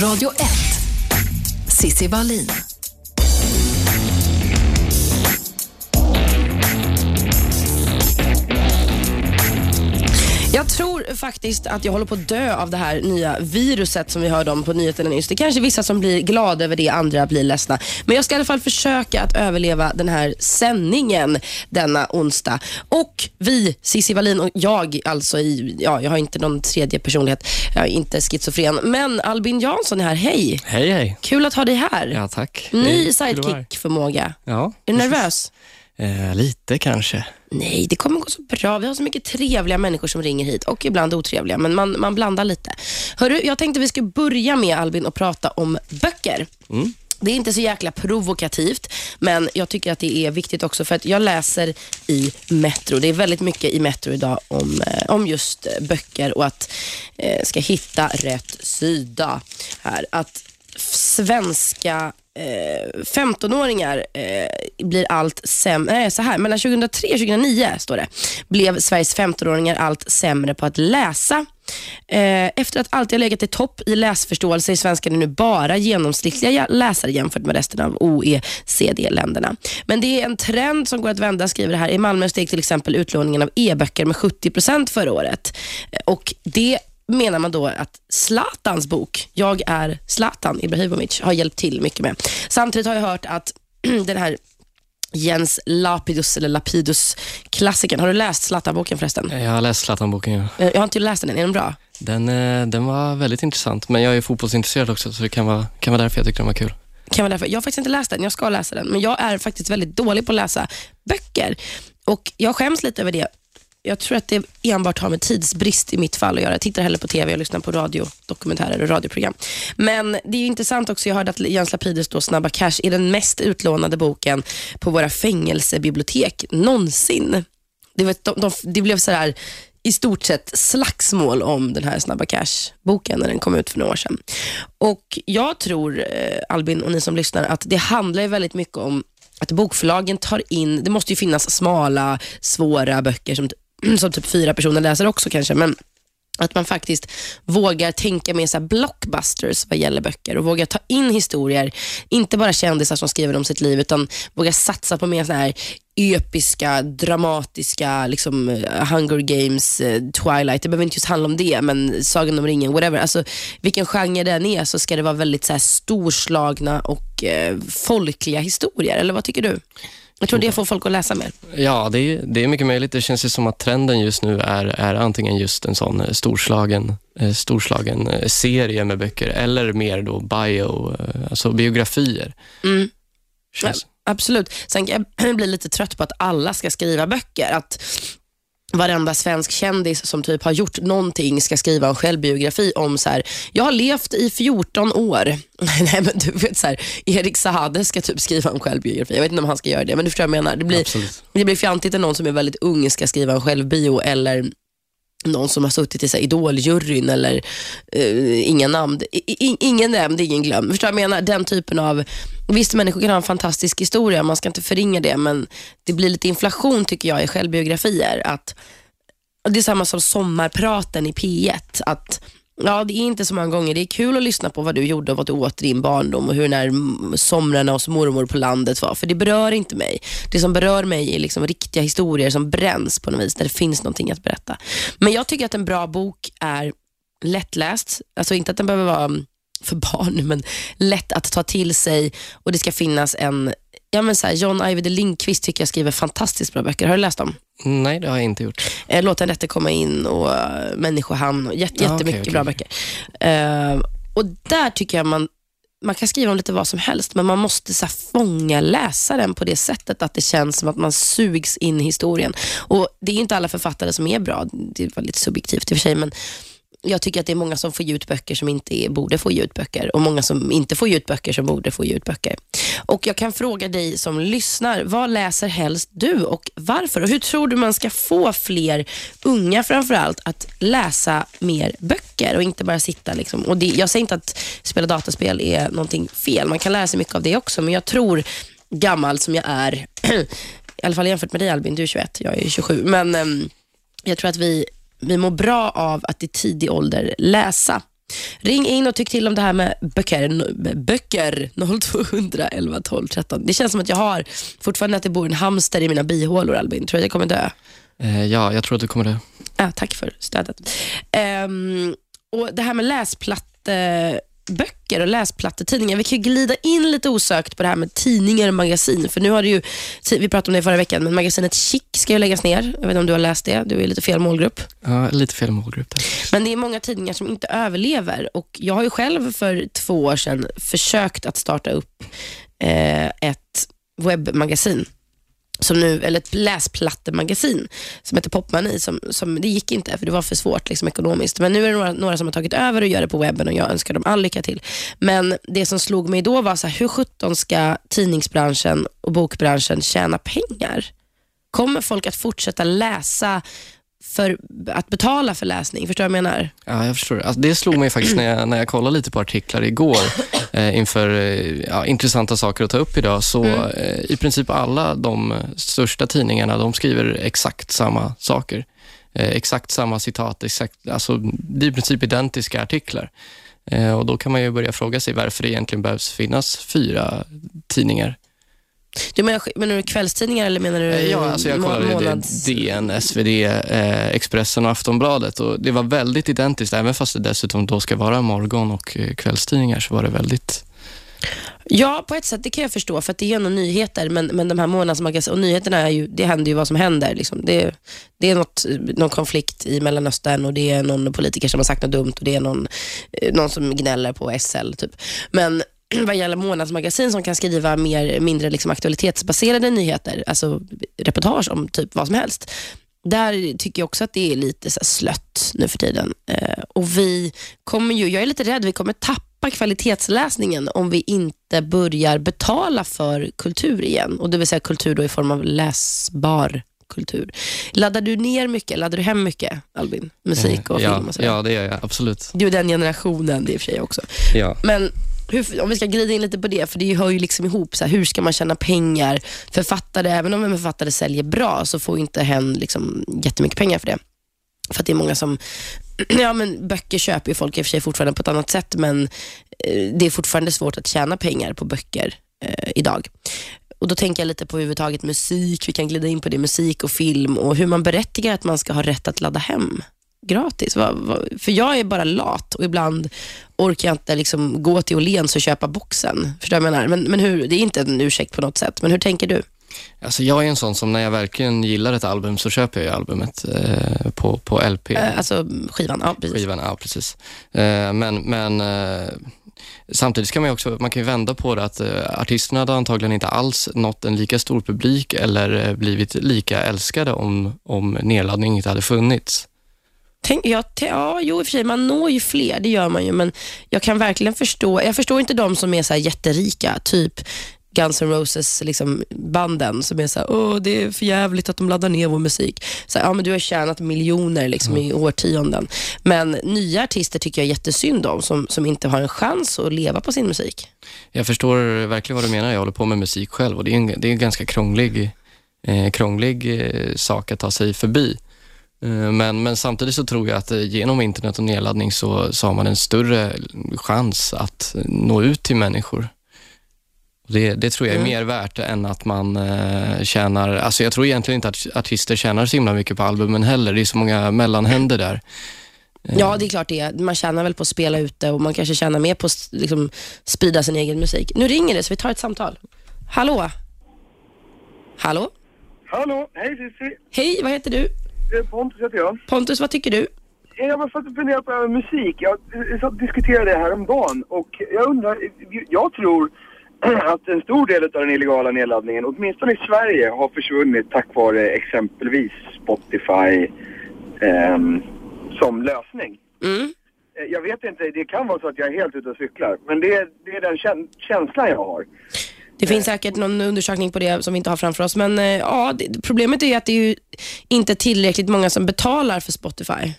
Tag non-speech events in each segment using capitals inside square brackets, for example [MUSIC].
Radio 1. Sissi Wallin. Jag tror faktiskt att jag håller på att dö av det här nya viruset som vi hörde om på nyheterna nyss. Det är kanske vissa som blir glada över det, andra blir ledsna. Men jag ska i alla fall försöka att överleva den här sändningen denna onsdag. Och vi, Cissi Wallin och jag, alltså i, ja, jag har inte någon tredje personlighet, jag är inte schizofren. Men Albin Jansson är här, hej. Hej, hej. Kul att ha dig här. Ja, tack. Är Ny sidekick-förmåga. Ja, Är du nervös? Eh, lite kanske. Nej, det kommer gå så bra. Vi har så mycket trevliga människor som ringer hit och ibland otrevliga, men man, man blandar lite. Hörru, jag tänkte vi skulle börja med Albin och prata om böcker. Det är inte så jäkla provokativt, men jag tycker att det är viktigt också för att jag läser i Metro. Det är väldigt mycket i Metro idag om, eh, om just böcker och att eh, ska hitta rätt sida här. Att svenska eh, 15-åringar eh, blir allt sämre, nej så här, mellan 2003 och 2009 står det, blev Sveriges 15-åringar allt sämre på att läsa. Eh, efter att alltid ha legat i topp i läsförståelse är svenskarna nu bara genomsnittliga läsare jämfört med resten av OECD-länderna. Men det är en trend som går att vända, skriver det här. I Malmö steg till exempel utlåningen av e-böcker med 70% förra året. Eh, och det menar man då att Zlatans bok, Jag är Zlatan Ibrahimovic, har hjälpt till mycket med. Samtidigt har jag hört att [CLEARS THROAT] den här Jens Lapidus, eller Lapidus klassikern. Har du läst Zlatan-boken förresten? Jag har läst Zlatan-boken. Ja. Eh, Jag har inte läst den än. Är den bra? Den, eh, den var väldigt intressant, men jag är fotbollsintresserad också, så det kan vara, kan vara därför jag tyckte den var kul. Kan vara därför. Jag har faktiskt inte läst den. Jag ska läsa den. Men jag är faktiskt väldigt dålig på att läsa böcker. Och Jag skäms lite över det. Jag tror att det enbart har med tidsbrist i mitt fall att göra. Jag tittar hellre på TV och lyssnar på radiodokumentärer och radioprogram. Men det är ju intressant också. Jag hörde att Jens Lapidus då, Snabba Cash är den mest utlånade boken på våra fängelsebibliotek någonsin. Det, var, de, de, det blev så här i stort sett slagsmål om den här Snabba Cash-boken när den kom ut för några år sedan. Och Jag tror, eh, Albin och ni som lyssnar, att det handlar väldigt mycket om att bokförlagen tar in, det måste ju finnas smala, svåra böcker som, [CLEARS THROAT] som typ fyra personer läser också kanske, men att man faktiskt vågar tänka mer så här blockbusters vad gäller böcker och vågar ta in historier, inte bara kändisar som skriver om sitt liv, utan vågar satsa på mer så här episka, dramatiska, liksom eh, Hunger Games, eh, Twilight. Det behöver inte just handla om det, men Sagan om ringen, whatever. Alltså, vilken genre den är så ska det vara väldigt så här storslagna och eh, folkliga historier. Eller vad tycker du? Jag tror det får folk att läsa mer. Ja, det är, det är mycket möjligt. Det känns ju som att trenden just nu är, är antingen just en sån eh, storslagen, eh, storslagen eh, serie med böcker eller mer då bio, alltså biografier. Mm. Känns, Absolut. Sen kan jag [CLEARS THROAT] bli lite trött på att alla ska skriva böcker. Att varenda svensk kändis som typ har gjort någonting ska skriva en självbiografi om så här, jag har levt i 14 år. [LAUGHS] Nej men du vet så här, Erik Saade ska typ skriva en självbiografi. Jag vet inte om han ska göra det, men du förstår vad jag menar. Det blir, Absolut. det blir fjantigt när någon som är väldigt ung ska skriva en självbio eller någon som har suttit i så här idoljuryn eller eh, inga namn. I, i, ingen nämnd, ingen glömd. Förstår du vad jag menar? Den typen av... Visst, människor kan ha en fantastisk historia, man ska inte förringa det, men det blir lite inflation tycker jag i självbiografier. Att, det är samma som sommarpraten i P1. Att Ja, det är inte så många gånger. Det är kul att lyssna på vad du gjorde och vad du åt i din barndom och hur när somrarna hos mormor på landet var. För det berör inte mig. Det som berör mig är liksom riktiga historier som bränns på något vis, där det finns någonting att berätta. Men jag tycker att en bra bok är lättläst. Alltså inte att den behöver vara för barn, [LAUGHS] men lätt att ta till sig och det ska finnas en Ja, men så här, John Ajvide Lindqvist tycker jag skriver fantastiskt bra böcker. Har du läst dem? Nej, det har jag inte gjort. Eh, Låt den rätte komma in och uh, Människohamn. Och jätte, jättemycket okej, bra okej. böcker. Eh, och där tycker jag man, man kan skriva om lite vad som helst, men man måste så här, fånga läsaren på det sättet att det känns som att man sugs in i historien. Och Det är inte alla författare som är bra, det är väldigt subjektivt i och för sig, men jag tycker att det är många som får ge ut böcker som inte är, borde få ge ut böcker och många som inte får ge ut böcker som borde få ge ut böcker. Och Jag kan fråga dig som lyssnar, vad läser helst du och varför? Och Hur tror du man ska få fler unga framförallt att läsa mer böcker och inte bara sitta liksom. och det, Jag säger inte att spela dataspel är någonting fel, man kan lära sig mycket av det också, men jag tror gammal som jag är, [CLEARS THROAT] i alla fall jämfört med dig Albin, du är 21, jag är 27, men ehm, jag tror att vi, vi mår bra av att i tidig ålder läsa. Ring in och tyck till om det här med böcker, böcker 0200 11 12 13. Det känns som att jag har fortfarande att det bor en hamster i mina bihålor Albin. Tror du att jag kommer dö? Eh, ja, jag tror att du kommer dö. Ah, tack för stödet. Ehm, och Det här med läsplatteböcker och läsplattetidningar. Vi kan glida in lite osökt på det här med tidningar och magasin. För nu har det ju, vi pratade om det förra veckan, men magasinet Chic ska ju läggas ner. Jag vet inte om du har läst det? Du är lite fel målgrupp. Ja, lite fel målgrupp. Men det är många tidningar som inte överlever och jag har ju själv för två år sedan försökt att starta upp eh, ett webbmagasin som nu, eller ett läsplattemagasin som heter Popmani. Som, som, det gick inte för det var för svårt liksom, ekonomiskt. Men nu är det några, några som har tagit över och gör det på webben och jag önskar dem all lycka till. Men det som slog mig då var så här, hur sjutton ska tidningsbranschen och bokbranschen tjäna pengar? Kommer folk att fortsätta läsa för att betala för läsning. Förstår du vad jag menar? Ja, jag förstår. Alltså, det slog mig faktiskt när jag, när jag kollade lite på artiklar igår [CLEARS THROAT] eh, inför eh, ja, intressanta saker att ta upp idag. Så Mm. eh, i princip alla de största tidningarna, de skriver exakt samma saker. Eh, exakt samma citat, exakt, alltså, det är i princip identiska artiklar. Eh, och Då kan man ju börja fråga sig varför det egentligen behövs finnas fyra tidningar. Du menar, menar du kvällstidningar eller menar du Eh, Ja, alltså jag kollade månads... DN, SvD, eh, Expressen och Aftonbladet och det var väldigt identiskt. Även fast det dessutom då ska vara morgon och eh, kvällstidningar så var det väldigt... Ja, på ett sätt det kan jag förstå för det är ändå nyheter men, men de här månadsmagasin och nyheterna är ju, det händer ju vad som händer. Liksom. Det, det är något, någon konflikt i Mellanöstern och det är någon politiker som har sagt något dumt och det är någon, eh, någon som gnäller på SL. Typ. Men [CLEARS THROAT] vad gäller månadsmagasin som kan skriva mer, mindre liksom aktualitetsbaserade nyheter, alltså reportage om typ vad som helst. Där tycker jag också att det är lite så slött nu för tiden. Eh, och vi kommer ju, jag är lite rädd, vi kommer tappa kvalitetsläsningen om vi inte börjar betala för kultur igen. Och Det vill säga kultur då i form av läsbar kultur. Laddar du ner mycket? Laddar du hem mycket, Albin? Musik och ja, film och sådär? Ja, det gör jag absolut. Du är den generationen, det är i och för sig också. Ja. Men hur, om vi ska glida in lite på det, för det hör ju liksom ihop. Så här, hur ska man tjäna pengar? Författare, även om en författare säljer bra så får inte hen liksom jättemycket pengar för det. För att det är många som, [CLEARS THROAT] ja men böcker köper ju folk i och för sig fortfarande på ett annat sätt men eh, det är fortfarande svårt att tjäna pengar på böcker eh, idag. Och Då tänker jag lite på överhuvudtaget musik, vi kan glida in på det, musik och film och hur man berättigar att man ska ha rätt att ladda hem gratis. För jag är bara lat och ibland orkar jag inte liksom gå till Åhléns och köpa boxen. Förstår du vad jag menar? Men, men hur, det är inte en ursäkt på något sätt, men hur tänker du? Alltså jag är en sån som när jag verkligen gillar ett album så köper jag albumet eh, på, på LP. Eh, alltså skivan, ja precis. Skivan, ja precis. Eh, men men eh, samtidigt kan man också, man kan vända på det att eh, artisterna hade antagligen inte alls nått en lika stor publik eller blivit lika älskade om, om nedladdning inte hade funnits. Tänk, ja, te, ja, jo i och för sig, man når ju fler, det gör man ju, men jag kan verkligen förstå, jag förstår inte de som är så jätterika, typ Guns N' Roses liksom, banden som är så här, Åh, det är för jävligt att de laddar ner vår musik. Så här, ja, men du har tjänat miljoner liksom, i årtionden. Men nya artister tycker jag jättesynd om, som, som inte har en chans att leva på sin musik. Jag förstår verkligen vad du menar. Jag håller på med musik själv och det är en, det är en ganska krånglig, eh, krånglig eh, sak att ta sig förbi. Eh, men, men samtidigt så tror jag att eh, genom internet och nedladdning så, så har man en större chans att nå ut till människor. Det, det tror jag är Mm. mer värt än att man eh, tjänar... Alltså jag tror egentligen inte att artister tjänar så himla mycket på albumen heller. Det är så många mellanhänder där. Eh, Ja, det är klart det är. Man tjänar väl på att spela ute och man kanske tjänar mer på att liksom, sprida sin egen musik. Nu ringer det så vi tar ett samtal. Hallå? Hallå? Hallå, hej Cissi. Hej, vad heter du? Eh, Pontus heter jag. Pontus, vad tycker du? Jag var satt och funderade på det här med musik. Jag eh, satt och diskuterade det här om dagen och jag undrar, eh, jag tror [CLEARS THROAT] att en stor del av den illegala nedladdningen, åtminstone i Sverige, har försvunnit tack vare exempelvis Spotify ehm, som lösning. Mm. Eh, Jag vet inte, det kan vara så att jag är helt ute och cyklar, men det är, det är den kän- känslan jag har. Det finns säkert någon undersökning på det som vi inte har framför oss, men eh, ja, problemet är ju att det är ju inte tillräckligt många som betalar för Spotify.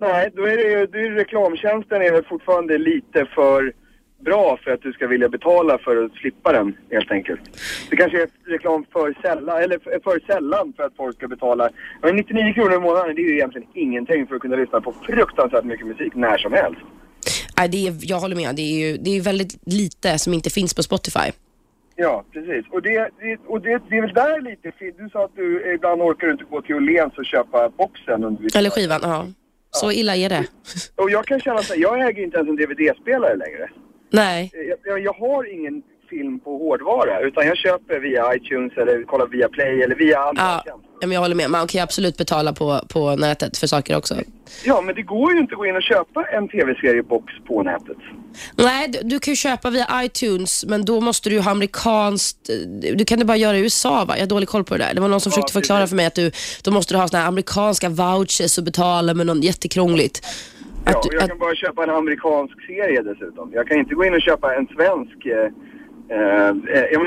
Nej, då är det ju, det är ju reklamtjänsten är väl fortfarande lite för bra för att du ska vilja betala för att slippa den helt enkelt. Det kanske är reklam för sällan, eller för, för sällan för att folk ska betala. Men 99 kronor i månaden det är ju egentligen ingenting för att kunna lyssna på fruktansvärt mycket musik när som helst. Nej, det är, jag håller med. Det är ju det är ju väldigt lite som inte finns på Spotify. Ja, precis. Och, det, det, och det, det är väl där lite. Du sa att du ibland orkar du inte gå till Åhléns och köpa boxen. Under Eller skivan, ja. Så illa är det. Och jag kan känna så här, jag äger inte ens en DVD-spelare längre. Nej. Jag, jag har ingen film på hårdvara utan jag köper via iTunes eller kollar via Play eller via andra Ja, tjänster. ja, men jag håller med. Man kan ju absolut betala på, på nätet för saker också. Ja, men det går ju inte att gå in och köpa en tv-seriebox på nätet. Nej, du, du kan ju köpa via iTunes, men då måste du ju ha amerikanskt... Du kan det bara göra i USA, va? Jag har dålig koll på det där. Det var någon som Ja, försökte förklara precis. för mig att du, då måste du ha såna här amerikanska vouchers och betala med något jättekrångligt. Ja, Att och du, jag att, kan bara köpa en amerikansk serie dessutom. Jag kan inte gå in och köpa en svensk... Eh, eh,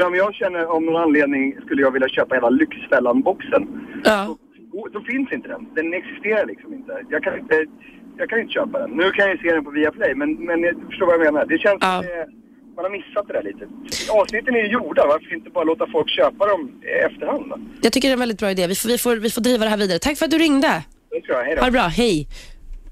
eh, om jag känner om någon anledning skulle jag vilja köpa hela Lyxfällan-boxen. ja. Då, då finns inte den. Den existerar liksom inte. Jag kan inte, jag kan inte köpa den. Nu kan jag se den på Viaplay, men, men jag förstår vad jag menar. Det känns Ja. som det, man har missat det där lite. Avsnitten är ju gjorda, varför inte bara låta folk köpa dem i efterhand då? Jag tycker det är en väldigt bra idé. Vi får, vi, får, vi får driva det här vidare. Tack för att du ringde. Det tror jag. Hej då. Ha det bra. Hej.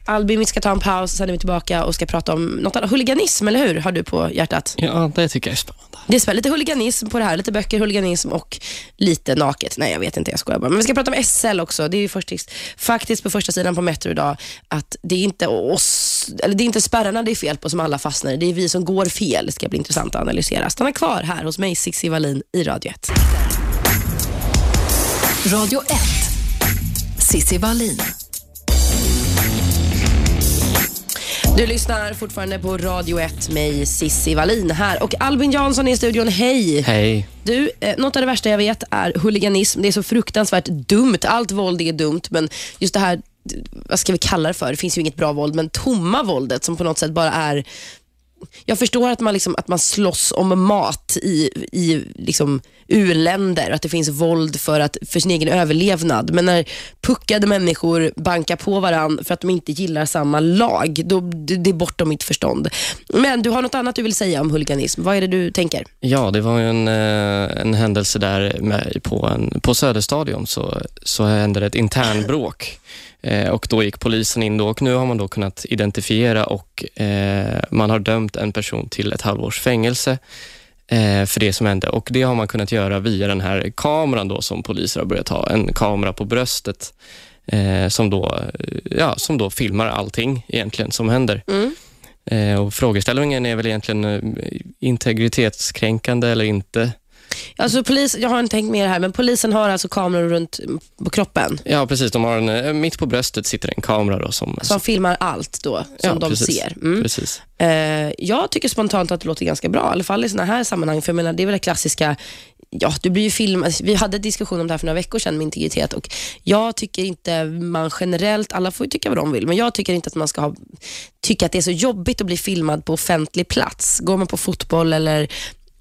Albin, vi ska ta en paus, sen är vi tillbaka och ska prata om något annat. Huliganism, eller hur? Har du på hjärtat? Ja, det tycker jag är spännande. Det är spä- lite huliganism på det här. Lite böcker, huliganism och lite naket. Nej, jag vet inte. Jag skojar bara. Men vi ska prata om SL också. Det är ju faktiskt, faktiskt på första sidan på Metro idag att det är inte oss, eller det är inte spärrarna det är fel på som alla fastnar i. Det är vi som går fel. Det ska bli intressant att analysera. Stanna kvar här hos mig, Cissi Wallin i Radio 1. Radio 1. Sissi Wallin. Du lyssnar fortfarande på Radio 1, mig Sissi Wallin här och Albin Jansson är i studion. Hej! Hej. Du, eh, något av det värsta jag vet är huliganism. Det är så fruktansvärt dumt. Allt våld är dumt, men just det här, vad ska vi kalla det för? Det finns ju inget bra våld, men tomma våldet som på något sätt bara är jag förstår att man, liksom, att man slåss om mat i, i liksom, u-länder, att det finns våld för, att, för sin egen överlevnad. Men när puckade människor bankar på varandra för att de inte gillar samma lag, då, det, det är bortom mitt förstånd. Men du har något annat du vill säga om huliganism. Vad är det du tänker? Ja, det var en, eh, en händelse där med, på, en, på Söderstadion så, så hände det ett internbråk. Eh, och då gick polisen in då och nu har man då kunnat identifiera och eh, man har dömt en person till ett halvårs fängelse eh, för det som hände. Och det har man kunnat göra via den här kameran då som poliser har börjat ha. En kamera på bröstet som, då, ja, som då filmar allting egentligen som händer. Mm. Och frågeställningen är väl egentligen integritetskränkande eller inte. Alltså polis, jag har inte tänkt det här, men polisen har alltså kameror runt på kroppen Ja, precis. De har en, eh, mitt på bröstet sitter en kamera då som... som filmar allt då, som ja, de precis, ser. Mm. Precis. Eh, jag tycker spontant att det låter ganska bra, i alla fall i såna här sammanhang. För jag menar, det är väl det klassiska, ja, du blir ju filmad. Vi hade en diskussion om det här för några veckor sedan med integritet och jag tycker inte man generellt, alla får ju tycka vad de vill, men jag tycker inte att man ska ha, tycka att det är så jobbigt att bli filmad på offentlig plats. Går man på fotboll eller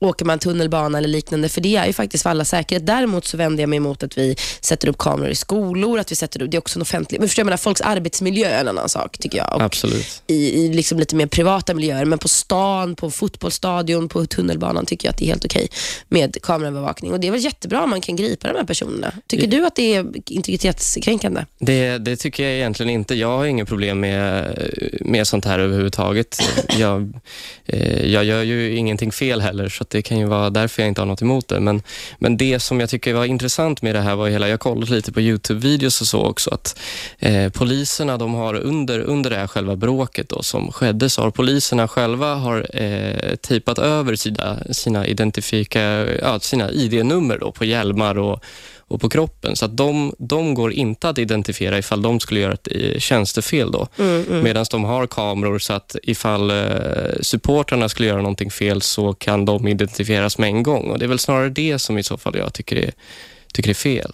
åker man tunnelbana eller liknande, för det är ju faktiskt för alla säkerhet. Däremot så vänder jag mig emot att vi sätter upp kameror i skolor, att vi sätter upp, det är också en offentlig, men förstår jag menar, folks arbetsmiljö är en annan sak tycker jag. Och Absolut. i, i liksom lite mer privata miljöer, men på stan, på fotbollsstadion, på tunnelbanan tycker jag att det är helt okej med kameraövervakning. Och Det är väl jättebra om man kan gripa de här personerna. Tycker du att det är integritetskränkande? Det, det tycker jag egentligen inte. Jag har inget problem med, med sånt här överhuvudtaget. Jag, eh, jag gör ju ingenting fel heller, så det kan ju vara därför jag inte har något emot det. Men, men det som jag tycker var intressant med det här var hela, jag kollade lite på Youtube-videos och så också, att eh, poliserna de har under, under det här själva bråket då, som skedde, så har poliserna själva har eh, tejpat över sina, sina, identifika, ja, sina ID-nummer då, på hjälmar och och på kroppen. Så att de, de går inte att identifiera ifall de skulle göra ett eh, tjänstefel då. Medan de har kameror så att ifall eh, supportrarna skulle göra någonting fel så kan de identifieras med en gång. Och Det är väl snarare det som i så fall jag tycker är, tycker är fel.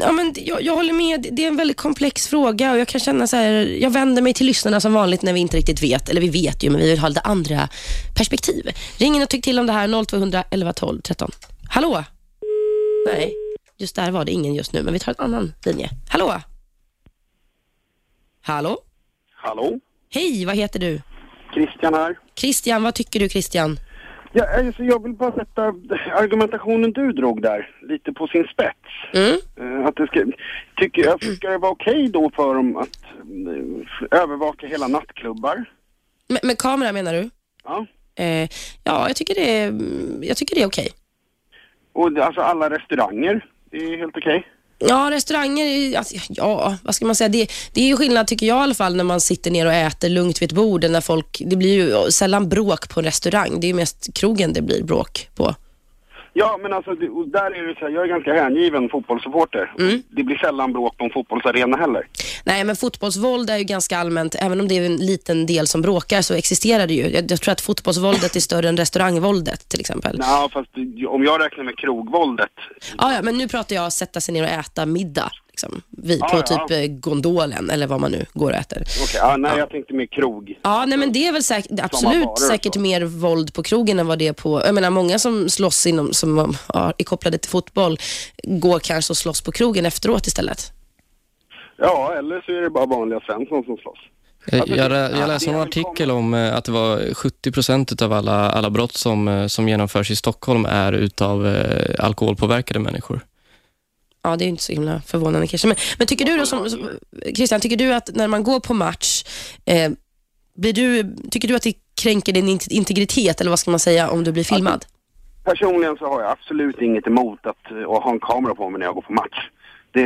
Ja, men jag, jag håller med, det är en väldigt komplex fråga och jag kan känna så här, jag vänder mig till lyssnarna som vanligt när vi inte riktigt vet, eller vi vet ju, men vi vill ha lite andra perspektiv. Ring in och tyck till om det här, 0200 11 12 13. Hallå? Nej, just där var det ingen just nu, men vi tar en annan linje. Hallå? Hallå? Hallå? Hej, vad heter du? Christian här. Christian, vad tycker du Christian? Ja, alltså jag vill bara sätta argumentationen du drog där lite på sin spets. Mm? Eh, Att det ska, tycker jag, ska det vara okej då för dem att eh, övervaka hela nattklubbar? Med, med kamera menar du? Ja. Eh, ja, jag tycker det jag tycker det är okej. Och det, alltså alla restauranger, det är helt okej. Ja, restauranger, alltså, ja, vad ska man säga? Det, det är ju skillnad tycker jag i alla fall när man sitter ner och äter lugnt vid ett bord. När folk, det blir ju sällan bråk på en restaurang. Det är ju mest krogen det blir bråk på. Ja, men alltså det, och där är det så här, jag är ganska hängiven fotbollssupporter. Mm. Det blir sällan bråk på en fotbollsarena heller. Nej, men fotbollsvåld är ju ganska allmänt. Även om det är en liten del som bråkar så existerar det ju. Jag, jag tror att fotbollsvåldet är större än restaurangvåldet till exempel. Ja, fast om jag räknar med krogvåldet. Ja, ja, men nu pratar jag sätta sig ner och äta middag. Liksom, vid, Ja, på ja. typ eh, gondolen eller vad man nu går och äter. Okej, ja, nej jag tänkte med krog. Ja, nej, men det är väl säkert, varor absolut säkert mer våld på krogen än vad det är på... Jag menar, många som slåss inom, som ja, är kopplade till fotboll går kanske och slåss på krogen efteråt istället. Ja, eller så är det bara vanliga Svensson som slåss. Jag, Alltså, jag, jag ja, läste en artikel om eh, att det var 70 procent av alla, alla brott som, eh, som genomförs i Stockholm är utav eh, alkoholpåverkade människor. Ja, det är inte så himla förvånande kanske. Men, men tycker du då, som, som, Christian, tycker du att när man går på match, eh, blir du, tycker du att det kränker din int- integritet, eller vad ska man säga, om du blir filmad? Personligen så har jag absolut inget emot att, eh, att ha en kamera på mig när jag går på match. Det,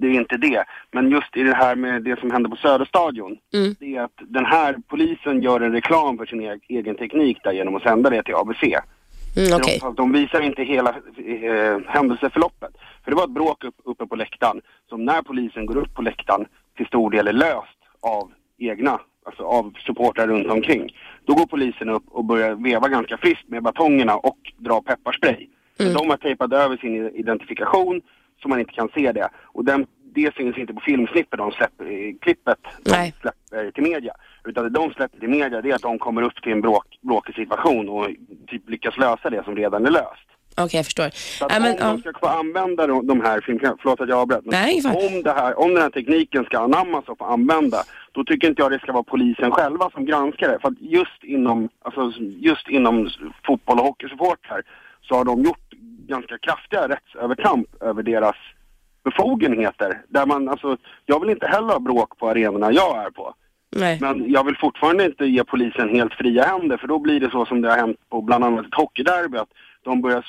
det är inte det. Men just i det här med det som hände på Söderstadion. Mm. Det är att den här polisen gör en reklam för sin e- egen teknik där genom att sända det till ABC. Mm, Okej. De, de visar inte hela eh, händelseförloppet. För det var ett bråk upp, uppe på läktaren som när polisen går upp på läktaren till stor del är löst av egna, alltså av supportrar runt omkring. Då går polisen upp och börjar veva ganska friskt med batongerna och dra pepparspray. Men De har tejpat över sin identifikation så man inte kan se det. Och den, det finns inte på filmsnippet de släpper i klippet de släpper till media. Utan det de släpper till media det är att de kommer upp till en bråk, bråkig situation och typ lyckas lösa det som redan är löst. Okej, jag förstår. Så att Nej, men, om de ska få använda de, de här filmklippen, förlåt att jag avbröt, Nej, om, det här, om den här tekniken ska anammas och få använda, då tycker inte jag det ska vara polisen själva som granskar det. För att just inom, alltså, just inom fotboll och hockeysupportrar så har de gjort ganska kraftiga rättsövertramp över deras befogenheter. Där man, alltså, jag vill inte heller ha bråk på arenorna jag är på. Nej. Men jag vill fortfarande inte ge polisen helt fria händer för då blir det så som det har hänt på bland annat ett hockeyderby att de börjar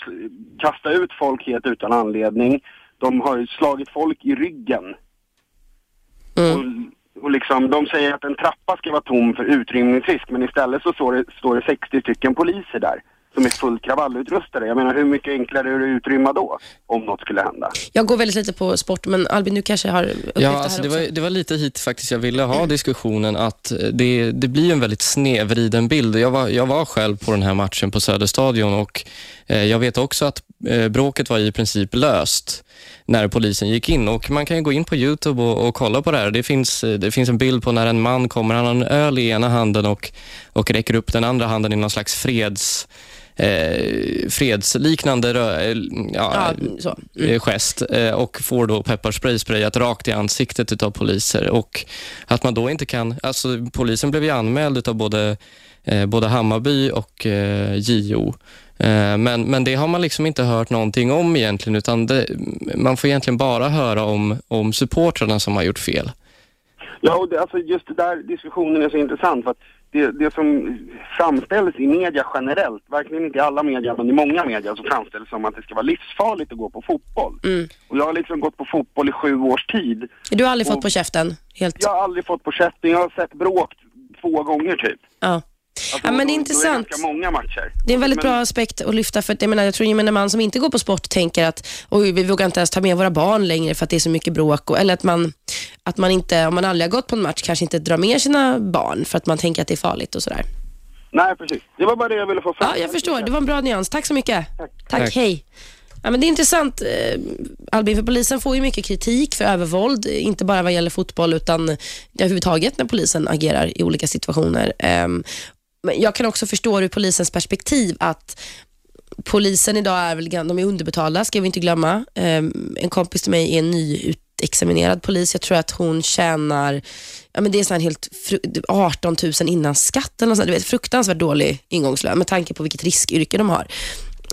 kasta ut folk helt utan anledning. De har slagit folk i ryggen. Mm. Och, och liksom, de säger att en trappa ska vara tom för utrymningsrisk men istället så står det, står det 60 stycken poliser där som är fullt kravallutrustade. Jag menar hur mycket enklare är det att utrymma då om något skulle hända? Jag går väldigt lite på sport, men Albin, du kanske har upplevt Ja, det alltså här det, också? var, det var lite hit faktiskt jag ville ha diskussionen att eh, det, det blir en väldigt snedvriden bild. Jag var, jag var själv på den här matchen på Söderstadion och eh, jag vet också att eh, bråket var i princip löst när polisen gick in och man kan ju gå in på Youtube och, och kolla på det här. Det finns, eh, det finns en bild på när en man kommer, han har en öl i ena handen och, och räcker upp den andra handen i någon slags freds eh, fredsliknande rö- eh, ja, Ja, så. Mm. eh, gest eh, och får då pepparspray sprayat rakt i ansiktet utav poliser och att man då inte kan, alltså polisen blev ju anmäld utav både, eh, både Hammarby och eh, JO. Men, men det har man liksom inte hört någonting om egentligen utan det, man får egentligen bara höra om, om supportrarna som har gjort fel. Ja, och det, alltså just det där diskussionen är så intressant för att det, det som framställs i media generellt, verkligen inte i alla media men i många media så framställs det som att det ska vara livsfarligt att gå på fotboll. Mm. Och jag har liksom gått på fotboll i sju års tid. Du har aldrig fått på käften? Helt? Jag har aldrig fått på käften, jag har sett bråk två gånger typ. Ja. Alltså, Ja, men det är intressant. Är det ganska många matcher. Det är en väldigt men, bra aspekt att lyfta för att jag, menar, jag tror gemene man som inte går på sport tänker att Oj, vi vågar inte ens ta med våra barn längre för att det är så mycket bråk. Och, eller att man, att man inte, om man aldrig har gått på en match, kanske inte drar med sina barn för att man tänker att det är farligt och sådär. Nej, precis. Det var bara det jag ville få fram. Ja, jag förstår. Det var en bra nyans. Tack så mycket. Tack, Tack. hej. Ja, men det är intressant, eh, Albin, för polisen får ju mycket kritik för övervåld, eh, inte bara vad gäller fotboll utan överhuvudtaget när polisen agerar i olika situationer. Ehm, men jag kan också förstå ur polisens perspektiv att polisen idag är väl, de är underbetalda, ska vi inte glömma. Ehm, en kompis till mig är en utexaminerad polis. Jag tror att hon tjänar ja, men det är så här helt 18 000 innan skatt. Eller något. Du vet, fruktansvärt dålig ingångslön med tanke på vilket riskyrke de har.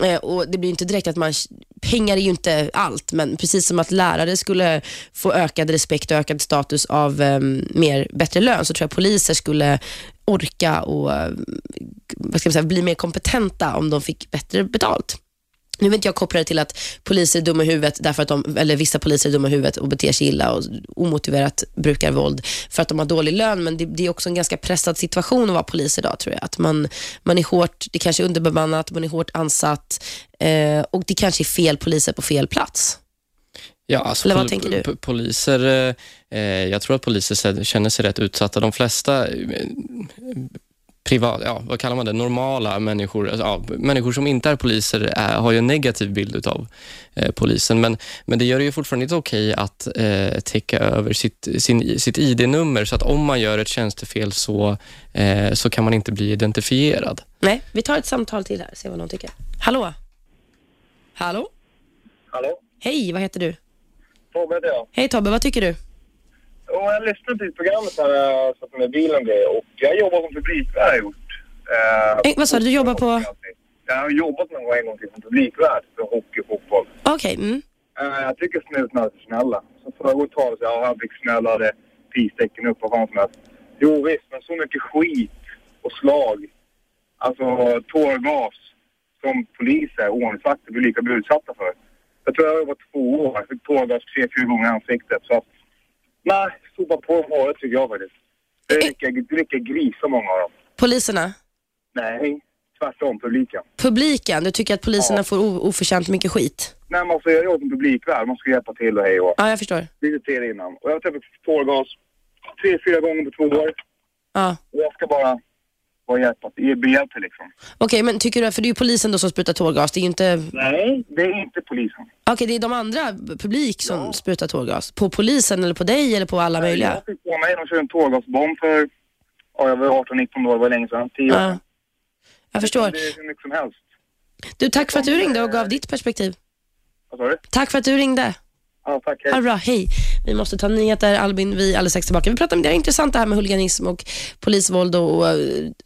Eh, och Det blir inte direkt att man, pengar är ju inte allt, men precis som att lärare skulle få ökad respekt och ökad status av eh, mer, bättre lön, så tror jag poliser skulle orka och eh, vad ska man säga, bli mer kompetenta om de fick bättre betalt. Nu vill inte jag koppla det till att poliser är dumma i huvudet därför att de, eller vissa poliser är dumma i huvudet och beter sig illa och omotiverat brukar våld för att de har dålig lön, men det, det är också en ganska pressad situation att vara polis idag tror jag. Att man, man är hårt, det kanske är underbemannat, man är hårt ansatt eh, och det kanske är fel poliser på fel plats. Ja, alltså, Eller vad tänker du? Poliser, eh, eh, jag tror att poliser se- känner sig rätt utsatta. De flesta eh, privat, ja, vad kallar man det, normala människor, alltså, ja, människor som inte är poliser är, har ju en negativ bild av eh, polisen. Men, men det gör det ju fortfarande inte okej att eh, täcka över sitt, sin, sitt ID-nummer så att om man gör ett tjänstefel så, eh, så kan man inte bli identifierad. Nej, vi tar ett samtal till här, se vad någon tycker. Hallå? Hallå? Hallå? Hej, vad heter du? Tobbe heter jag. Hej Tobbe, vad tycker du? Och jag lyssnade till programmet när jag satt med bilen och. Och jag jobbar som publikvärd har jag gjort. Eh, Eh, vad sa du, du jobbar på- Jag har jobbat någon gång en gång till som publikvärd för hockey och fotboll. Okej, mm. Eh, jag tycker snuten är alltid snälla. Så föregående talare sa jag han fick smällade pistecken upp och fan som helst. Jo visst, men så mycket skit och slag. Alltså tårgas som poliser och ordningsvakter blir lika utsatta för. Jag tror jag var två år. Jag fick tårgas tre, fyra gånger i ansiktet. Så att, nej, sopa på dem håret tycker jag faktiskt. Det det är lika grisar många av dem. Poliserna? Nej, tvärtom, publiken. Publiken, du tycker att poliserna Ja. får o- oförtjänt mycket skit? Nej, man får göra jobb som publikvärd. Man ska hjälpa till och hej och Ja, jag förstår. lite till innan. Och jag har träffat tårgas tre, fyra gånger på två år. Ja. Och jag ska bara vara hjälpa, behjälplig liksom. Okej, men tycker du, för det är ju polisen då som sprutar tårgas, det är ju inte... Nej, det är inte polisen. Okej, det är de andra, publik, som sprutar tårgas. På polisen eller på dig eller på alla möjliga? Jag fick på mig, de körde en tårgasbomb för, ja jag var 18-19 år, det var länge sedan, 10 år Ja. Jag förstår. Det är hur mycket som helst. Du, tack för att du ringde och gav ditt perspektiv. Vad sa du? Tack för att du ringde. Ja, tack. Hej. Bra, hej. Vi måste ta nyheter, Albin, vi är alldeles strax tillbaka. Vi pratar om det är intressant det här med huliganism och polisvåld och eh,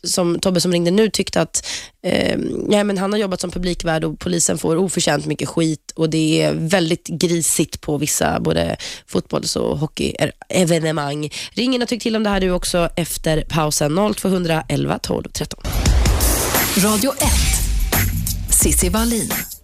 som Tobbe som ringde nu tyckte att eh, ja, men han har jobbat som publikvärd och polisen får oförtjänt mycket skit och det är väldigt grisigt på vissa både fotbolls och hockeyevenemang. Ring in och tyck till om det här du också efter pausen 0211 12 13. Radio 1. Sissi Wallin.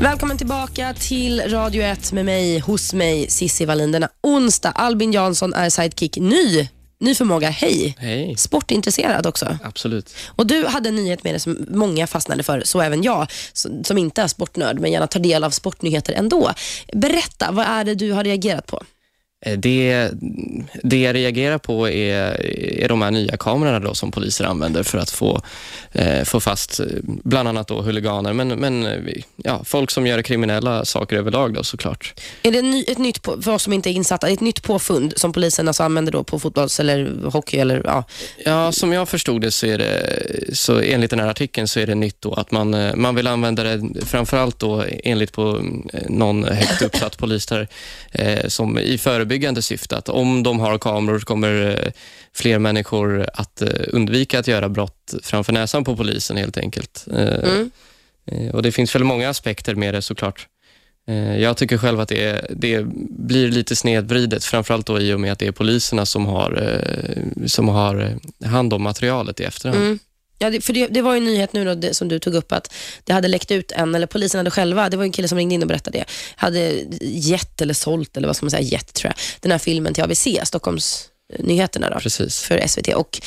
Välkommen tillbaka till Radio 1 med mig, hos mig, Sissi Wallin. Denna onsdag, Albin Jansson är sidekick. Ny, ny förmåga, hej. Hej, Sportintresserad också. absolut. Och Du hade en nyhet med dig som många fastnade för, så även jag, som som inte är sportnörd men gärna tar del av sportnyheter ändå. Berätta, vad är det du har reagerat på? Eh, Det, det jag reagerar på är, är de här nya kamerorna då som poliser använder för att få, eh, få fast eh, bland annat då huliganer, men, men eh, ja, folk som gör kriminella saker överlag då såklart. Är det ny, ett nytt, för oss som inte är insatta, ett nytt påfund som polisen alltså använder då på fotbolls eller hockey eller ja. Ja, som jag förstod det så är det, så enligt den här artikeln så är det nytt då att man, man vill använda det framförallt då enligt på någon högt uppsatt polis där, eh, som i förebyggande syfte att om de har kameror kommer eh, fler människor att eh, undvika att göra brott framför näsan på polisen helt enkelt. Eh, Mm. och det finns väl många aspekter med det såklart. Jag tycker själv att det, det blir lite snedvridet, framförallt då i och med att det är poliserna som har, som har hand om materialet i efterhand. Mm. Ja, det, för det, det var ju en nyhet nu då, det, som du tog upp att det hade läckt ut en, eller polisen hade själva, det var en kille som ringde in och berättade det, hade gett eller sålt, eller vad ska man säga, gett tror jag, den här filmen till ABC, Stockholms nyheterna då, Precis. för SVT. Och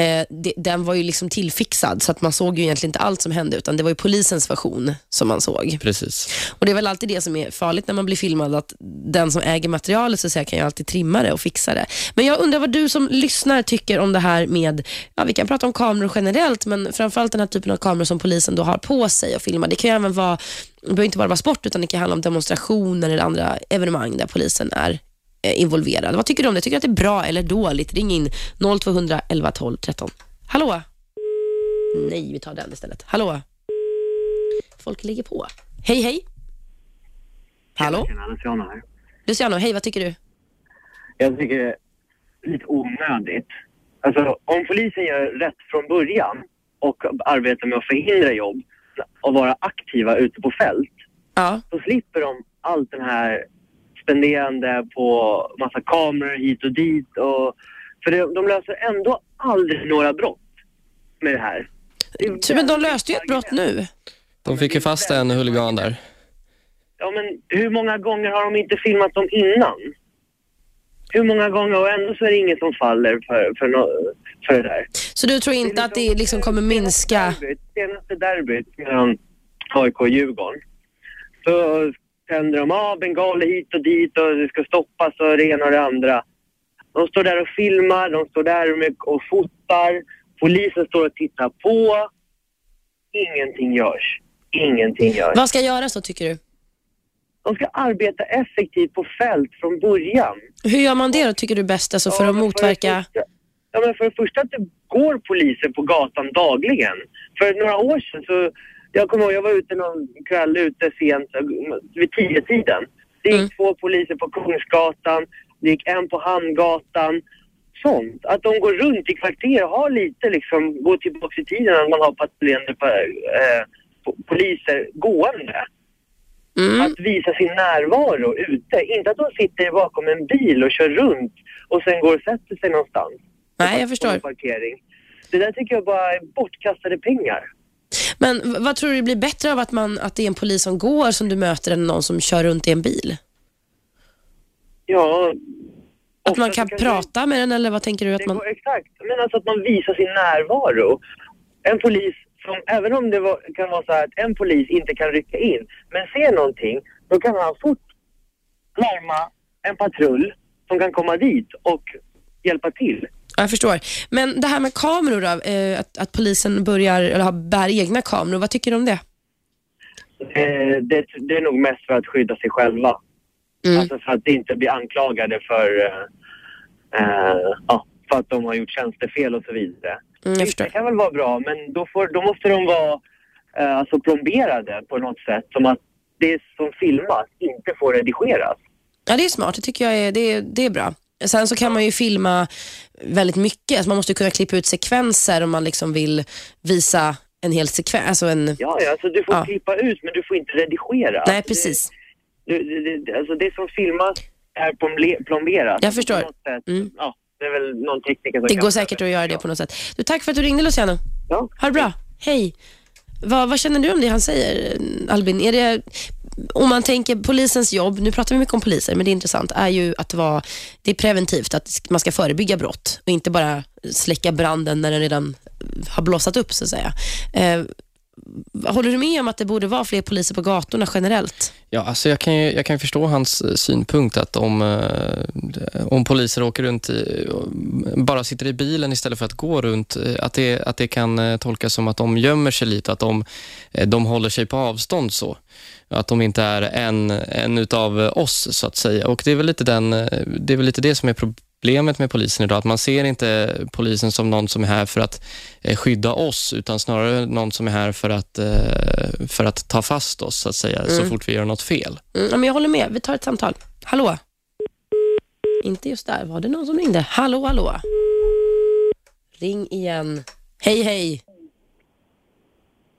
eh, det, Den var ju liksom tillfixad, så att man såg ju egentligen inte allt som hände, utan det var ju polisens version som man såg. Precis. Och Det är väl alltid det som är farligt när man blir filmad, att den som äger materialet så säga, kan ju alltid trimma det och fixa det. Men jag undrar vad du som lyssnar tycker om det här med, ja vi kan prata om kameror generellt, men framförallt den här typen av kameror som polisen då har på sig och filmar. Det kan ju även vara, det behöver inte bara vara sport, utan det kan handla om demonstrationer eller andra evenemang där polisen är involverad. Vad tycker du om det? Tycker du att det är bra eller dåligt? Ring in 0200 11 12 13. Hallå? Nej, vi tar den istället. Hallå? Folk ligger på. Hej, hej. Hallå? Tjena, Luciano här. Luciano, hej, vad tycker du? Jag tycker det är lite onödigt. Alltså, om polisen gör rätt från början och arbetar med att förhindra jobb och vara aktiva ute på fält, Ja, så slipper de allt den här spenderande på massa kameror hit och dit. Och, för det, de löser ändå aldrig några brott med det här. Det Men de löste ju ett brott nu. De fick ju fast en huligan där. Ja, men hur många gånger har de inte filmat dem innan? Hur många gånger och ändå så är det ingen som faller för, för, no, för det där. Så du tror inte att det liksom kommer minska? Derbyt, senaste derbyt mellan AIK och Djurgården. Så tänder de av bengaler hit och dit och det ska stoppas och det ena och det andra. De står där och filmar, de står där och fotar. Polisen står och tittar på. Ingenting görs. Ingenting görs. Vad ska göras då tycker du? De ska arbeta effektivt på fält från början. Hur gör man det då tycker du bäst alltså, för Ja, att motverka? det första- ja, men för det första att det går poliser på gatan dagligen. För några år sedan så, jag kommer ihåg, jag var ute någon kväll ute sent, vid tio tiden. Det gick Mm. två poliser på Kungsgatan, det gick en på Hamngatan. Sånt. Att de går runt i kvarter och har lite liksom, går tillbaka i tiden att man har patrullerande eh, po- poliser gående Mm. att visa sin närvaro ute. Inte att de sitter bakom en bil och kör runt och sen går och sätter sig någonstans. Nej, jag förstår. Parkering. Det där tycker jag bara är bortkastade pengar. Men vad tror du blir bättre av att, man, att det är en polis som går som du möter än någon som kör runt i en bil? Ja... Att man kan prata med den eller vad tänker du? Att man... går, exakt. Men alltså att man visar sin närvaro. En polis som, även om det var, kan vara så här att en polis inte kan rycka in, men ser någonting, då kan han fort larma en patrull som kan komma dit och hjälpa till. Ja, Jag förstår. Men det här med kameror då, eh, att, att polisen börjar, eller har, bär egna kameror, vad tycker du om det? Eh, det, det är nog mest för att skydda sig själva. Mm. Alltså för att inte bli anklagade för, eh, eh, ja, för att de har gjort tjänstefel och så vidare. Mm, det kan väl vara bra, men då, får, då måste de vara eh, alltså plomberade på något sätt. Som att det som filmas inte får redigeras. Ja, det är smart. Det tycker jag är, det det är bra. Sen så kan man ju filma väldigt mycket. Alltså man måste kunna klippa ut sekvenser om man liksom vill visa en hel sekvens. Alltså en... Ja, ja alltså du får Ja. klippa ut men du får inte redigera. Nej, Alltså, precis. Det, det, det, alltså det som filmas är plomberat. Jag förstår. Sätt, Mm. ja, det är väl någon tekniker som Det går säkert att göra det på något sätt. Du, tack för att du ringde Luciano. Ja. Ha det bra. Hej. Vad, vad känner du om det han säger, Albin? Är det, om man tänker polisens jobb, nu pratar vi mycket om poliser, men det är intressant, är ju att vara, det är preventivt, att man ska förebygga brott och inte bara släcka branden när den redan har blossat upp så att säga. Eh, Håller du med om att det borde vara fler poliser på gatorna generellt? Ja, alltså jag kan ju jag kan förstå hans eh, synpunkt att om, eh, om poliser åker runt, i, bara sitter i bilen istället för att gå runt, eh, att det, att det kan eh, tolkas som att de gömmer sig lite, att de, de håller sig på avstånd så. Att de inte är en, en utav oss så att säga. Och det är väl lite, den, det, är väl lite det som är problemet med polisen idag, att man ser inte polisen som någon som är här för att eh, skydda oss, utan snarare någon som är här för att, eh, för att ta fast oss så att säga, så Mm. fort vi gör något fel. Mm, men jag håller med, vi tar ett samtal. Hallå? Inte just där, var det någon som ringde? Hallå, hallå? Ring igen. Hej, hej.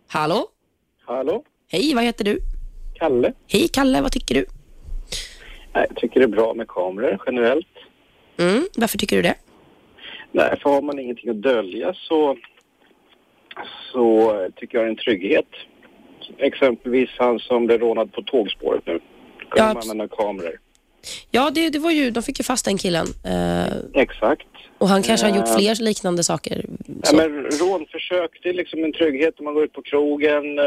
Hallå? Hallå? Hej, vad heter du? Kalle? Hej Kalle, vad tycker du? Jag tycker det är bra med kameror generellt. Mm, varför tycker du det? Nej, för har man ingenting att dölja så, så tycker jag det är en trygghet. Exempelvis han som blev rånad på tågspåret nu. Kunde Ja, man använda kameror. Ja, det, det var ju, de fick ju fast den killen. Eh, Exakt. och han kanske har gjort Ja. fler liknande saker. Ja, Så. men rånförsök, det är liksom en trygghet om man går ut på krogen, eh,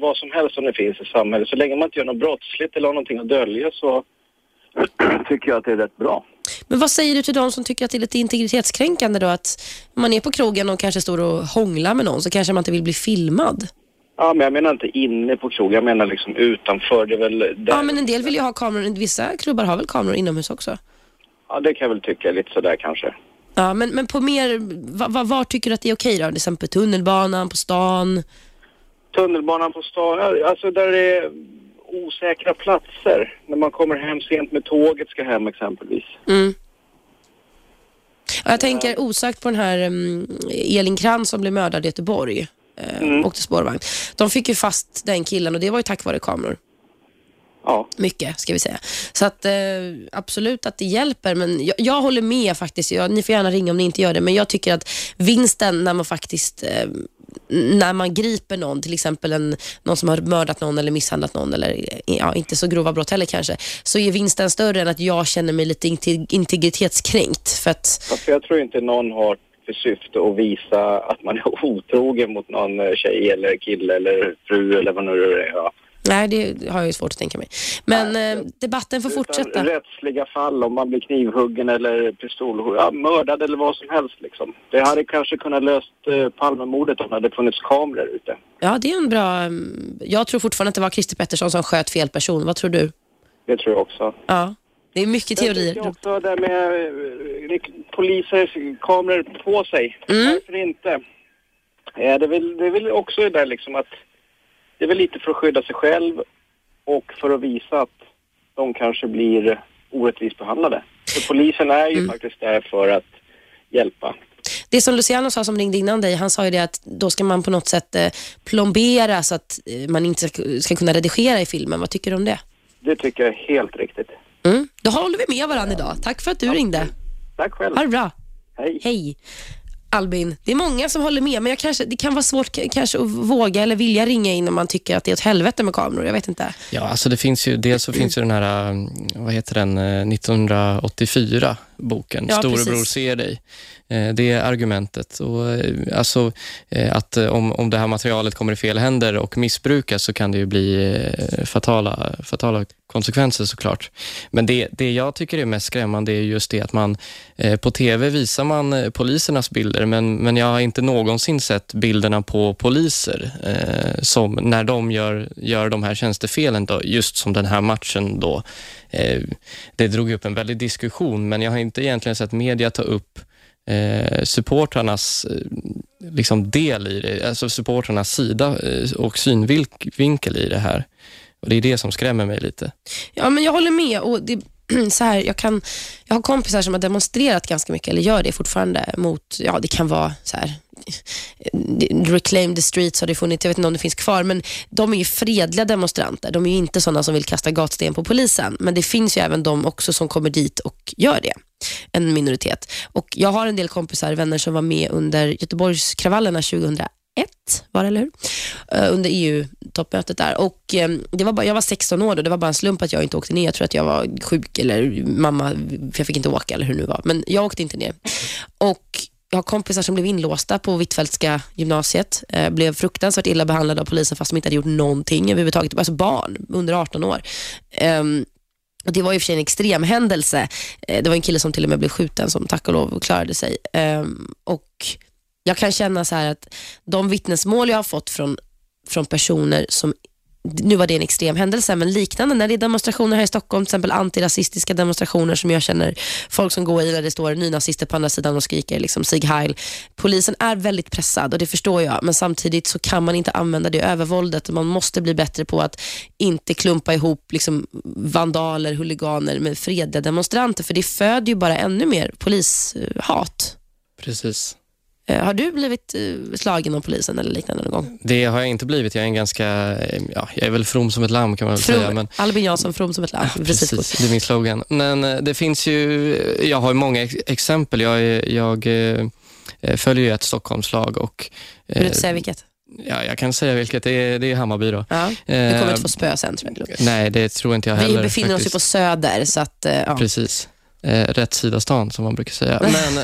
vad som helst som det finns i samhället. Så länge man inte gör något brottsligt eller har någonting att dölja så [CLEARS THROAT] tycker jag att det är rätt bra. Men vad säger du till de som tycker att det är lite integritetskränkande då? Att man är på krogen och kanske står och hånglar med någon så kanske man inte vill bli filmad. Ja, men jag menar inte inne på krogen, jag menar liksom utanför. Det är väl där... Ja, men en del vill ju ha kameror. Vissa klubbar har väl kameror inomhus också? Ja, det kan jag väl tycka lite sådär kanske. Ja, men, men på mer, var, var, var tycker du att det är okej då? Till exempel tunnelbanan, på stan? Tunnelbanan på stan, alltså där det är osäkra platser. När man kommer hem sent med tåget ska hem exempelvis. Mm. Ja, Jag tänker osökt på den här um, Elin Krantz som blev mördad i Göteborg. Eh, Mm. Åkte spårvagn. De fick ju fast den killen och det var ju tack vare kameror. Ja. mycket, ska vi säga. Så att, eh, absolut att det hjälper, men jag, jag håller med faktiskt. Jag, ni får gärna ringa om ni inte gör det, men jag tycker att vinsten när man faktiskt eh, när man griper någon, till exempel en, någon som har mördat någon eller misshandlat någon, eller ja, inte så grova brott heller kanske, så är vinsten större än att jag känner mig lite integritetskränkt. För att, jag tror inte någon har för syfte att visa att man är otrogen mot någon tjej eller kille eller fru eller vad nu det är. Ja nej, det har jag ju svårt att tänka mig. Men eh, debatten får fortsätta. Rättsliga fall om man blir knivhuggen eller pistol, ja, mördad eller vad som helst liksom. Det hade kanske kunnat löst eh, Palmemordet om det hade funnits kameror ute. Ja, det är en bra... mm, Jag tror fortfarande att det var Christer Pettersson som sköt fel person. Vad tror du? Det tror jag också. Ja, det är mycket Jag tycker teorier. också det med eh, polisers kameror på sig. Mm. Varför inte? Det, är väl, det är väl också det där liksom att det är väl lite för att skydda sig själv och för att visa att de kanske blir orättvist behandlade. För polisen är ju Mm. faktiskt där för att hjälpa. Det som Luciano sa som ringde innan dig, han sa ju det att då ska man på något sätt eh, plombera så att eh, man inte ska, kunna redigera i filmen. Vad tycker du om det? Det tycker jag är helt riktigt. Mm. Då håller vi med varandra idag. Tack för att du ringde. Tack själv. Ha det bra. Hej. Hej. Albin, det är många som håller med, men jag kanske, det kan vara svårt kanske att våga eller vilja ringa in om man tycker att det är ett helvete med kameror. Jag vet inte. Ja, alltså det finns ju, dels så finns ju den här, um, vad heter den, eh, 1984 boken, Ja, Storebror precis. ser dig. Eh, Det är argumentet. Och, eh, alltså, eh, att eh, om, om det här materialet kommer i fel händer och missbrukas så kan det ju bli eh, fatala, fatala konsekvenser såklart. Men det, det jag tycker är mest skrämmande är just det att man eh, på TV visar man eh, polisernas bilder men, men jag har inte någonsin sett bilderna på poliser eh, som när de gör, gör de här tjänstefelen då, just som den här matchen då. Eh, det drog upp en väldig diskussion men jag har inte egentligen sett media ta upp eh, supportrarnas eh, liksom del i det, alltså supportrarnas sida eh, och synvinkel i det här. Och Det är det som skrämmer mig lite. Ja, men jag håller med. Och det, [CLEARS THROAT] så här, jag, kan, jag har kompisar som har demonstrerat ganska mycket, eller gör det fortfarande, mot, ja det kan vara så här, [LAUGHS] Reclaim the streets har det funnits, jag vet inte om det finns kvar, men de är ju fredliga demonstranter. De är ju inte sådana som vill kasta gatsten på polisen, men det finns ju även de också som kommer dit och gör det. En minoritet. Och Jag har en del kompisar, vänner som var med under Göteborgskravallerna 2001, var det eller hur? Eh, under EU-toppmötet där. Och, ehm, det var bara, jag var 16 år då, det var bara en slump att jag inte åkte ner. Jag tror att jag var sjuk eller mamma, för jag fick inte åka eller hur det nu var. Men jag åkte inte ner. Och jag har kompisar som blev inlåsta på Hvitfeldtska gymnasiet, eh, blev fruktansvärt illa behandlade av polisen fast de inte hade gjort någonting överhuvudtaget. Alltså barn under 18 år. Ehm, och Det var i och för sig en extrem händelse. Eh, Det var en kille som till och med blev skjuten som tack och lov klarade sig. Ehm, och jag kan känna så här att de vittnesmål jag har fått från, från personer som nu var det en extrem händelse, men liknande när det är demonstrationer här i Stockholm, till exempel antirasistiska demonstrationer som jag känner folk som går i där det står nynazister på andra sidan och skriker liksom Sieg Heil. Polisen är väldigt pressad och det förstår jag, men samtidigt så kan man inte använda det övervåldet man måste bli bättre på att inte klumpa ihop liksom vandaler, huliganer med fredliga demonstranter, för det föder ju bara ännu mer polishat. Precis. Eh, Har du blivit eh, slagen av polisen eller liknande någon gång? Det har jag inte blivit. Jag är en ganska, eh, ja, jag är väl from som ett lamm kan man väl säga. From, Men, Albin Jansson, from som ett lamm. Precis. Precis, det är min slogan. Men det finns ju, jag har många ex- exempel. Jag, jag följer ju ett Stockholmslag och Vill du inte säga vilket? ja, jag kan säga vilket, det är, det är Hammarby då. Ja. Du Eh, kommer inte få spö sen tror jag. Nej, det tror inte jag heller. Vi befinner oss ju faktiskt. på Söder, så att, ja. Precis. Eh, rätt sida stan som man brukar säga. [LAUGHS] Men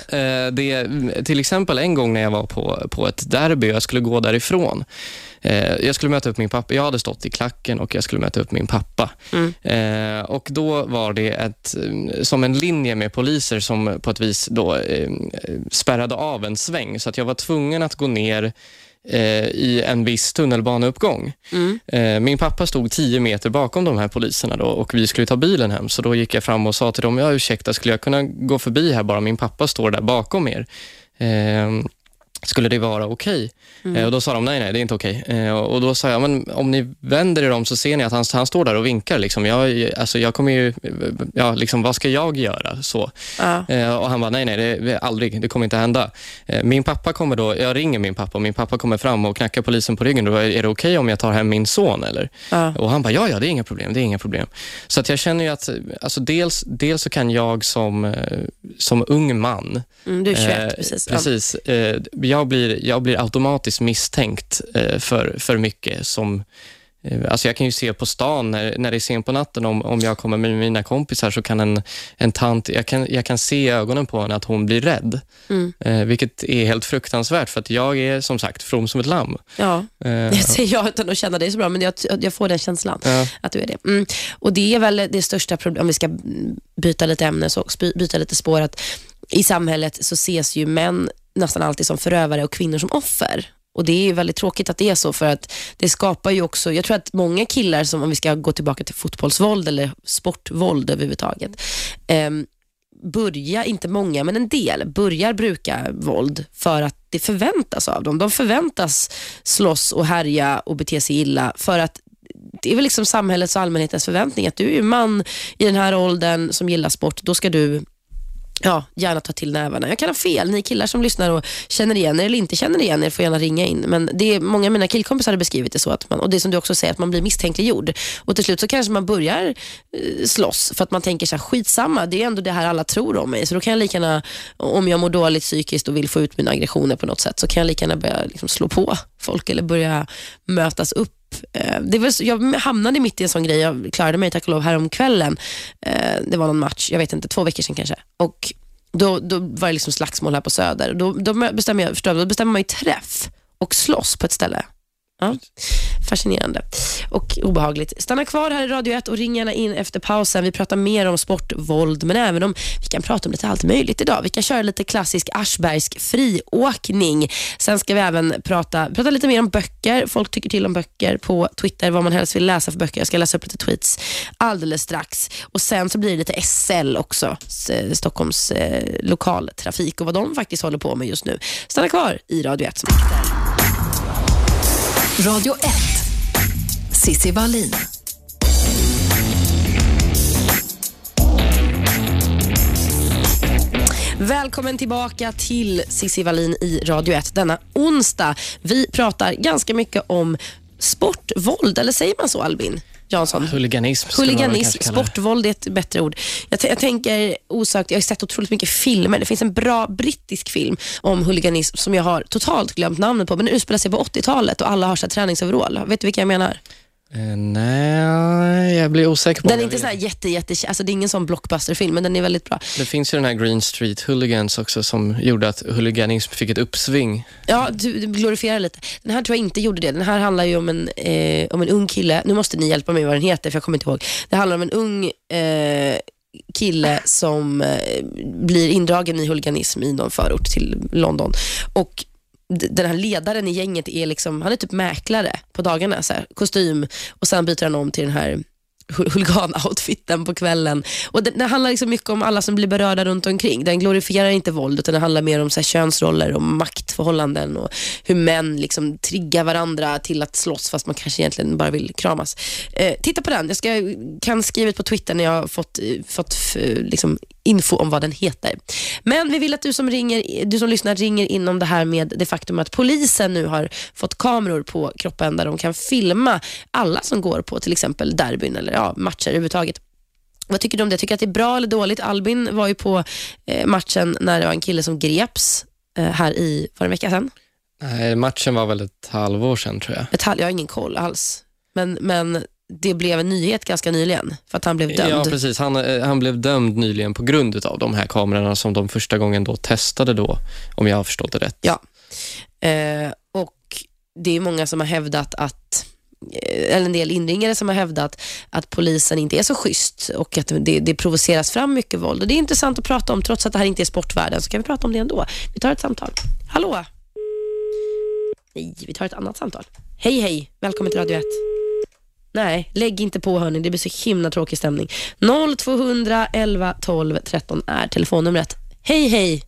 eh, det, till exempel en gång när jag var på, på ett derby och jag skulle gå därifrån. Eh, jag skulle möta upp min pappa. Jag hade stått i klacken och jag skulle möta upp min pappa. Mm. Eh, och Då var det ett, eh, som en linje med poliser som på ett vis då, eh, spärrade av en sväng. Så att jag var tvungen att gå ner eh, i en viss tunnelbaneuppgång. Mm. Eh, Min pappa stod 10 meter bakom de här poliserna då och vi skulle ta bilen hem. Så då gick jag fram och sa till dem, ja ursäkta, skulle jag kunna gå förbi här bara? Min pappa står där bakom er. Skulle det vara okej? Mm. Eh, och Då sa de nej, nej, det är inte okej. Eh, och och Då sa jag, men om ni vänder er om så ser ni att han, han står där och vinkar. Liksom. Jag, alltså, jag kommer ju, ja, liksom, vad ska jag göra? Så. Eh, och han bara, nej, nej, det, aldrig, det kommer inte hända. Min pappa kommer då, jag ringer min pappa och min pappa kommer fram och knackar polisen på ryggen. Då, är det okej om jag tar hem min son eller? Ja. Och han bara, ja, ja, det är inga problem, det är inga problem. Så att jag känner ju att, alltså, dels, dels så kan jag som, som ung man Mm, du är 21 Eh, precis. Precis. Jag, blir, jag blir automatiskt misstänkt eh, för, för mycket. Som, eh, alltså jag kan ju se på stan när, när det är sent på natten, om, om jag kommer med mina kompisar, så kan en, en tant, jag kan, jag kan se i ögonen på henne att hon blir rädd. Mm. Eh, vilket är helt fruktansvärt, för att jag är som sagt from som ett lamm. Ja. [LAUGHS] Det säger jag utan att känna dig så bra, men jag, jag får den känslan. Ja. Att du är det. Mm. Och Det är väl det största problemet, om vi ska byta lite ämne så, byta lite spår, att i samhället så ses ju män nästan alltid som förövare och kvinnor som offer. Och Det är väldigt tråkigt att det är så, för att det skapar ju också, jag tror att många killar, som om vi ska gå tillbaka till fotbollsvåld eller sportvåld överhuvudtaget, eh, börjar, inte många, men en del, börjar bruka våld för att det förväntas av dem. De förväntas slåss och härja och bete sig illa för att det är väl liksom samhällets och allmänhetens förväntning att du är man i den här åldern som gillar sport, då ska du Ja, gärna ta till nävarna. Jag kan ha fel. Ni killar som lyssnar och känner igen er eller inte känner igen er får gärna ringa in. Men det är, många av mina killkompisar har beskrivit det så, att man, och det som du också säger, att man blir misstänkliggjord. Och till slut så kanske man börjar eh, slåss för att man tänker så här, skitsamma, det är ändå det här alla tror om mig. Så då kan jag lika gärna, om jag mår dåligt psykiskt och vill få ut mina aggressioner på något sätt, så kan jag lika gärna börja liksom slå på folk eller börja mötas upp Eh, Det var, jag hamnade mitt i en sån grej, jag klarade mig tack och lov häromkvällen. Eh, Det var någon match, jag vet inte, två veckor sedan kanske. Och då, då var det liksom slagsmål här på Söder. Då, då, bestämmer jag, förstår, då bestämmer man ju träff och slåss på ett ställe. Ja. Fascinerande och obehagligt. Stanna kvar här i Radio 1 och ring gärna in efter pausen. Vi pratar mer om sportvåld, men även om vi kan prata om lite allt möjligt idag. Vi kan köra lite klassisk Aschbergsk friåkning. Sen ska vi även prata, prata lite mer om böcker. Folk tycker till om böcker på Twitter, vad man helst vill läsa för böcker. Jag ska läsa upp lite tweets alldeles strax. Och Sen så blir det lite SL också, eh, Stockholms eh, lokaltrafik och vad de faktiskt håller på med just nu. Stanna kvar i Radio 1 Radio 1. Sissi Wallin. Välkommen tillbaka till Cissi Wallin i Radio 1 denna onsdag. Vi pratar ganska mycket om sportvåld, eller säger man så Albin Jansson? Huliganism Huliganism, sportvåld är ett bättre ord. Jag, jag tänker osökt, jag har sett otroligt mycket filmer. Det finns en bra brittisk film om huliganism som jag har totalt glömt namnet på, men den utspelar sig på 80-talet och alla har så träningsoverall. Vet du vilka jag menar? Eh, nej, jag blir osäker på Den är inte så här jätte, jätte, alltså det är ingen sån blockbusterfilm, men den är väldigt bra. Det finns ju den här Green Street Hooligans också som gjorde att huliganism fick ett uppsving. Ja, du, du glorifierar lite. Den här tror jag inte gjorde det. Den här handlar ju om en, eh, om en ung kille. Nu måste ni hjälpa mig vad den heter, för jag kommer inte ihåg. Det handlar om en ung eh, kille som eh, blir indragen i huliganism i någon förort till London. Och den här ledaren i gänget är liksom, han är typ mäklare på dagarna, så här, kostym och sen byter han om till den här huligan-outfiten på kvällen. Och det, det handlar liksom mycket om alla som blir berörda runt omkring. Den glorifierar inte våld utan det handlar mer om så här, könsroller och maktförhållanden och hur män liksom triggar varandra till att slåss fast man kanske egentligen bara vill kramas. Eh, titta på den. Jag ska, kan skriva ut på Twitter när jag har fått, eh, fått liksom, info om vad den heter. Men vi vill att du som, ringer, du som lyssnar ringer in om det här med det faktum att polisen nu har fått kameror på kroppen där de kan filma alla som går på till exempel derbyn eller ja, matcher överhuvudtaget. Vad tycker du om det? Tycker du att det är bra eller dåligt? Albin var ju på eh, matchen när det var en kille som greps eh, här i, det en vecka sedan? Nej, matchen var väl ett halvår sedan tror jag. Ett halv, jag har ingen koll alls. Men, men det blev en nyhet ganska nyligen för att han blev dömd. Ja, precis. Han, eh, han blev dömd nyligen på grund av de här kamerorna som de första gången då testade då, om jag har förstått det rätt. Ja. Eh, och det är många som har hävdat att eh, eller en del inringare som har hävdat att polisen inte är så schysst och att det, det provoceras fram mycket våld. Och Det är intressant att prata om, trots att det här inte är sportvärlden, så kan vi prata om det ändå. Vi tar ett samtal. Hallå? Nej, vi tar ett annat samtal. Hej, hej. Välkommen till Radio 1. Nej, lägg inte på hörni. Det blir så himla tråkig stämning. 0200 11 12 13 är telefonnumret. Hej, hej.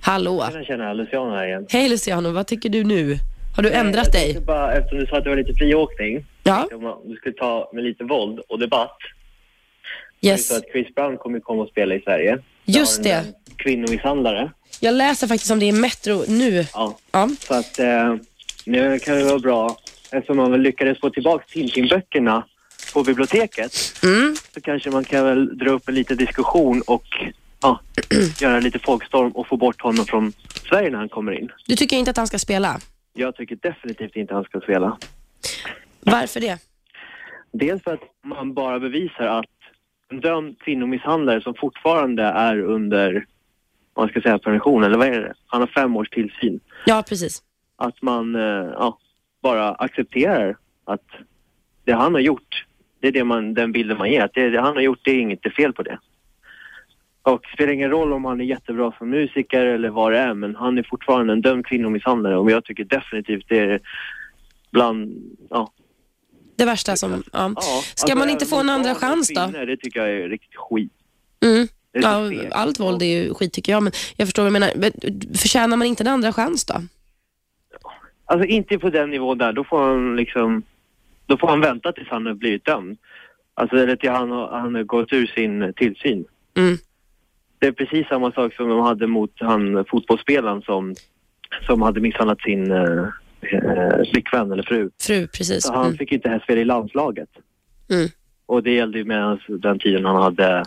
Hallå. Tjena, tjena. Luciano här igen. Hej Luciano, vad tycker du nu? Har du ändrat Jag dig? Bara, eftersom du sa att det var lite friåkning. Ja, Om du skulle ta med lite våld och debatt. Yes. så att Chris Brown kommer komma och spela i Sverige. Just det. en, Kvinnomisshandlare. Jag läser faktiskt om det i Metro nu. Ja. Ja, Så att eh, nu kan det vara bra. Eftersom man väl lyckades få tillbaka Tintin-böckerna på biblioteket mm. så kanske man kan väl dra upp en liten diskussion och ja, [CLEARS THROAT] göra lite folkstorm och få bort honom från Sverige när han kommer in. Du tycker inte att han ska spela? Jag tycker definitivt inte han ska spela. Varför det? Dels för att man bara bevisar att en dömd kvinnomisshandlare som fortfarande är under, vad man ska säga, permission, eller vad är det? Han har fem års tillsyn. Ja, precis. Att man eh, ja, bara accepterar att det han har gjort, det är det man, den bilden man ger. Att det, det han har gjort, det är inget det är fel på det. Och det spelar ingen roll om han är jättebra som musiker eller vad det är, men han är fortfarande en dömd kvinnomisshandlare och jag tycker definitivt det är bland, ja, Det värsta som... Ja. Ja, Ska man inte få en andra chans då? kvinnor, Det tycker jag är riktigt skit. Mm. Ja, allt våld är ju skit tycker jag, men jag förstår vad du menar. Men Förtjänar man inte en andra chans då? Alltså inte på den nivån där. Då får han liksom... Då får han vänta tills han har blivit dömd. Alltså eller till han har, han har gått ur sin tillsyn. Mm. Det är precis samma sak som de hade mot han fotbollsspelaren som, som hade misshandlat sin eh, eh, flickvän eller fru. Fru, precis. Så han Mm. fick inte ens spela i landslaget. Mm. Och det gällde ju med den tiden han hade